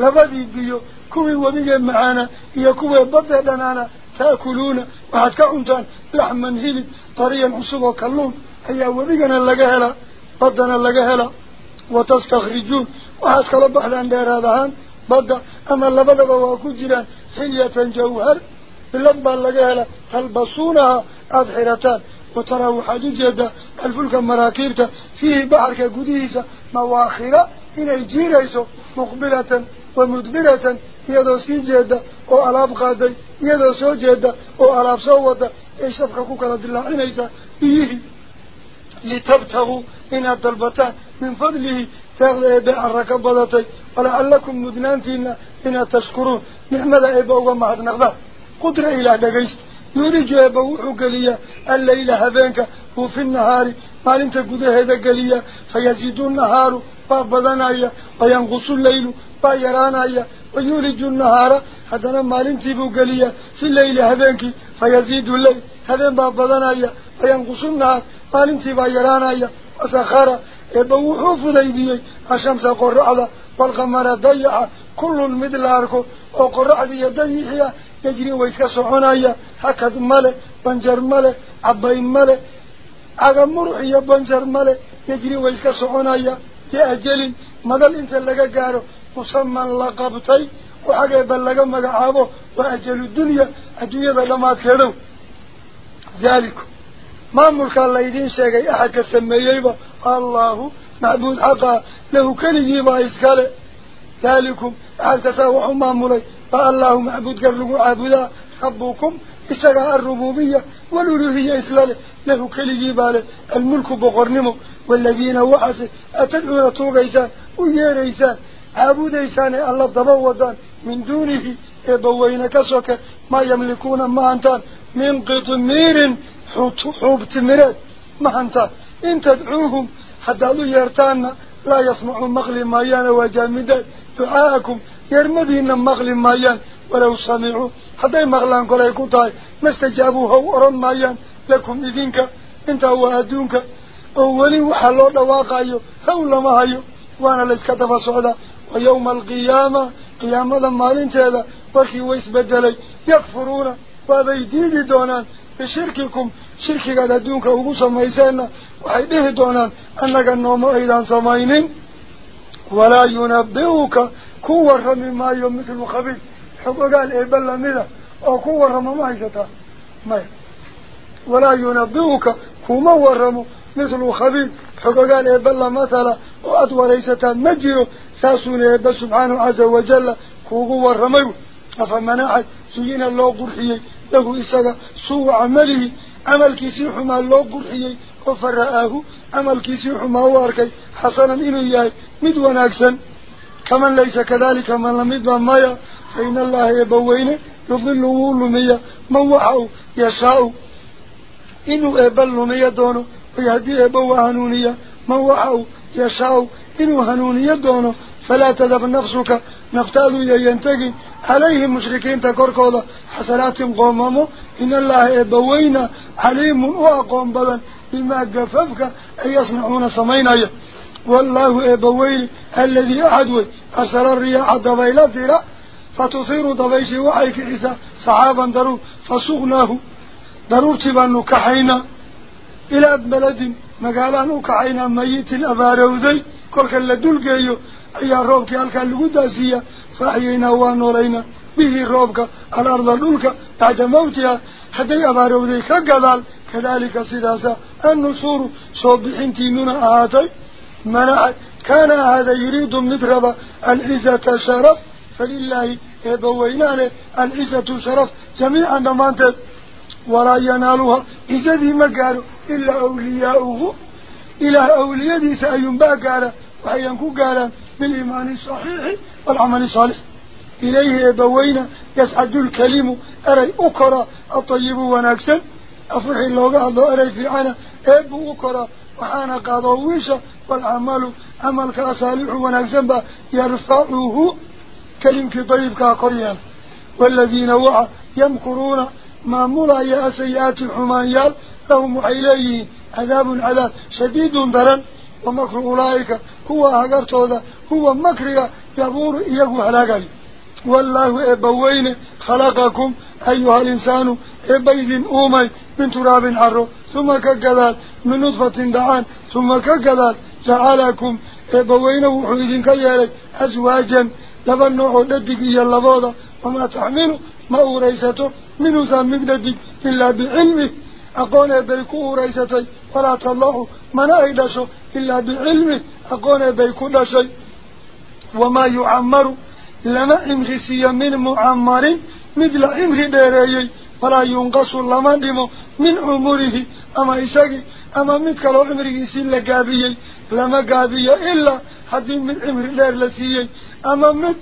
لبدي بيو كوي وبيجي معانا هي كوي بدأنا تأكلون وحتى أنتان لحما هيلي طريا عصب وكلون هيا وبيجنا لقهلا بدنا لقهلا وتستخرجون وحتى لبحثان دير هذا بدأ أما لبدا بواكو جيران حلية جوهر بلبا لقهلا تلبسونها أضحرتان وترى حديجة الفلك مراكبته فيه بحرك قديسة مواخرة إلى الجيريسو مقبلة ومدبرة. يدو سيجيدة أو ألاب قادي. يدو سوجيدة أو ألاب سوودة إيش لدى الله عنيسا إيه. لتبتغوا إن الدلبتان من فضله تغذي بيع الركبضتي ولعلكم مدنانتين إن تشكرون. نعمة إبا ومهد نغضا قدر إلى دقيست يولج إبا وحقليا الليل هبينك وفي النهار قال انت قد هذا قليا فيزيد النهار فابضنايا وينقص الليل فيرانايا ويولج النهار حتى مال انت بقليا في الليل هبينك فيزيد الليل هذين بابضنايا وينقص النهار قال انت بيرانايا وسخر يبوحوا فديدي الشمس قرعة والقمر ضيعة كل مثل أركو وقرعة يضيحها يجري ويسك سعونايا هكذا ملي بنجر ملي عبين ملي aga muruxiyo banjar male yajri way iska soconaya biajalin madal inta laga gaaro musaman la qabtay oo xageeba laga magacaabo waa ajalu dunya adduunyada dhammaadkeedow daaliku maamulkaa laydiin sheegay axadka sameeyeyba allahu macbuud xaqa lahu keligiibaa iskale daalikum axadkasaa waxu maamulay baa allahu macbuudkar lagu caabudaa rabbukum إسقى الربوبية والألوهية إسلالة له كلي باله الملك بقرنمه والذين وحسه أتدعون توغيسان ويريسان عابوديسان الله ضبوضان من دونه إبوين كسوك. ما يملكون ما أنتان. من قطمير حوب تمرات ما أنت إن تدعوهم حتى لا يسمعوا مغلي مايان وجامدات دعاءكم. يرمدين مغلي مايان. ولو سمعوا حتى مغلان قول يكوتاي ما استجابوها ورم مايان. لكم إذنك انت هو أدونك أولي وحلو دواقايو هولا ما هيو. وأنا لسكتفا سعدا. ويوم القيامة قيامة مالين تهذا وكي ويس بدلي يكفرون وبيديد دونان بشرككم شركك أدونك وقوصا ميسانا وحيده دونان أنك النوم أيضا سماينين ولا ينبئك كور مما يوم مثل خبيث حقا قال إيبالا مذا أو كور ما هيستا ما ولا ينبئك كوما ورمو مثل خبيث حقا قال إيبالا مثلا وأدوى ليستا مجيو ساسون إيبا سبحانه عز وجل كوغو ورمو أفمن أحد سيين الله قرحيه له إساق سوء عمله عمل كيسيح ما الله قرحيه وفرآه عمل كيسيح ما هو أركي حسنا إنه إياه مدوان أكسن كمن ليس كذلك من لم يدبع مايا فإن الله يبوين يضل لمية من وحو يشاء إنه يبل لمية دونه ويهدي يبوى هنونية من يشاء إنه هنونية دونه فلا تذب نفسك نفتاد ينتقي عليه مشركين تكركوضا حسنات قومامو. إن الله يبوين عليم وأقوم بلا بما قففك. أن يصنعون سمينا. والله إبوين الذي أحدوي أسر الرياح دبيلات لا فتصير دبيش وحيك عيسى صحابا ضرور فسغناه ضرور تبان كحينا. إلى بلد مقالان كحينا. ميت أباروذي كل كلا أي روبك ألقى اللقوداسية فأحيينا وانولينا به روبك الأرض دلك بعد موتها حتى أباروذي كقدال كذلك سداسا النصور صبحين تينونا آتي منع كان هذا يريد مدرب العزة شرف فلله يبوينان العزة شرف جميعا دمانت ولا ينالها إذا ما قالوا إلا أولياؤه إلى أولياء دي سأينبا قال وحينكو قال بالإيمان الصحيح والعمل الصالح. إليه يبوين يسعد الكلم. أري أكرا الطيب ونكسل أفرح الله قال أري في عنا. أبو أكرا وحانا قاضويشا والعمل عمل كأصالح ونكسنبا يرفعه كلمك طيبك قريان والذين وعى يمكرون. ما ملا سيئات الحمانيال لهم إليه عذاب عذاب شديد درن. ومكر أولئك هو هقرته هو مكر يبور إياه هلاقي. والله إبوين خلقكم أيها الإنسان إبيذ أومي من تراب عرو ثم كقذال من نطفة دعان ثم كقذال جعلكم إبوين وحيدين كيالك أزواجا لبن نوع لدك إيا اللبوضة وما تحمل ما أوريسته منه ثامك لدك إلا بعلمه. أقول بيكو أوريستي ولا تالله من أيدشه إلا بعلمه أقول بيكو لشي وما يعمر لما إمغسي من معمر مثل إمغ ديريي ولا ينقص لما دمو من عمره. أما إساقي أما لو عمره سيلا قابيي لما قابيي إلا حد من عمر دير لسيي أما مت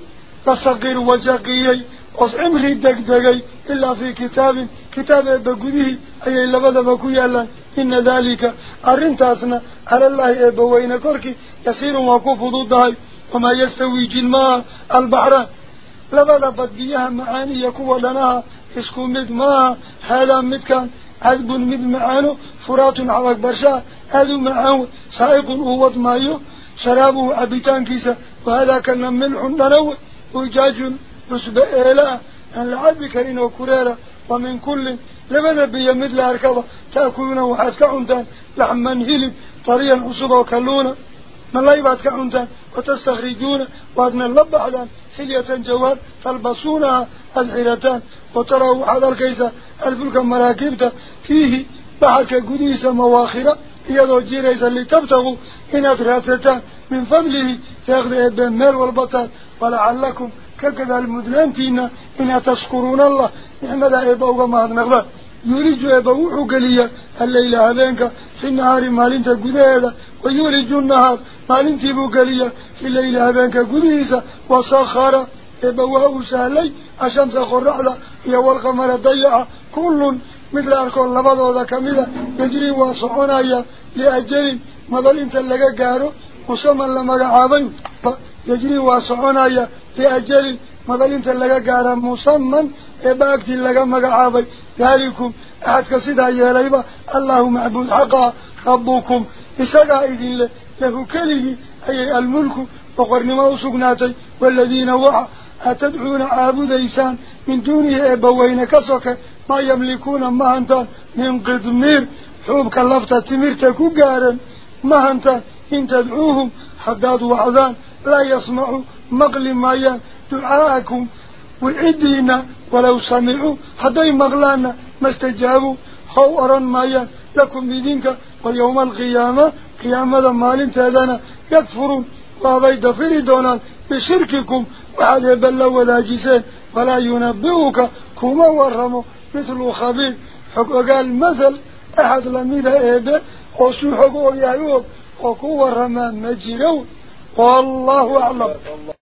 لصغير وجاقيي وص عمره دقدقي إلا في كتاب كتاب بقوده أي لبدا بكويا إن ذلك أرنتاسنا على الله إبوين كوركي يصير وكوف ضدها وما يستوي جنما البحر لبدا بديها معاني يكوى لنا اسكو مد ما هذا مد كان عذب مد معانو فرات عوك برشا هذا معانو سائق هو مايو شرابه عبيتان كيسا وهذا كان ملح نرو وجاج نسبة إله أن العذب كرين وكريرا ومن كل لبدا بي مثل أركضة تأكلون وحاسك عنتان لحما هلب طريا عصبا وكلونا من لا يبعد كعنتان وتستخرجون وأدنى اللب على حلية جواد تلبسونها الحيلتان وتروا هذا الكيسة الفلك مراكبة فيه بحك قديس مواخرة يدو جيريسا لتبتغوا إن أدراتتان من فضله تأخذ إبن مير والبطال ولعلكم ككذا المدلانتين إن تشكرون الله. نحمد إباوغا مهد نغضان يولج إباوحو قليا. الليل هذينك في النهار مالنت قديدا ويولج النهار مالنت بقليا في الليل هذينك قديسا وصخر إباوهو سهلي. الشمس قرعلا هي والقمر ضيعة كل مثل أركون لبضو ذا كميدا. يجري واسعونايا لأجل مضل انت لغا قارو. مسمى لما عابين يجري مضل انت لغا قارا مسمى إباكتي لغا مقعابي. ذلكم أحد كسيدا يا الله معبود حقا ربكم. إساقا إذن له له كله أي الملك. وقرن ما سقناتي والذين وعى. أتدعون عابد إيسان من دونه إبوين كسوك. ما يملكون ما أنت من قدمير حوبك اللفتة تميرتك قارا ما أنت إن تدعوهم. حداد وعذان. لا يسمعوا. مقل مايان دعاءكم. وعدينا ولو سمعوا حدي مغلانا ما استجابوا. هو أران مايان لكم بدينك ويوم القيامة قيامة مال تادنا يكفرون. وابيد فريدونا بشرككم. وعلى بلا ولا جسين ولا ينبئك كما ورموا مثل خبير. حق قال مثل أحد لميدا إيبه وسو حق وكو ورما مجيرون. والله أعلم.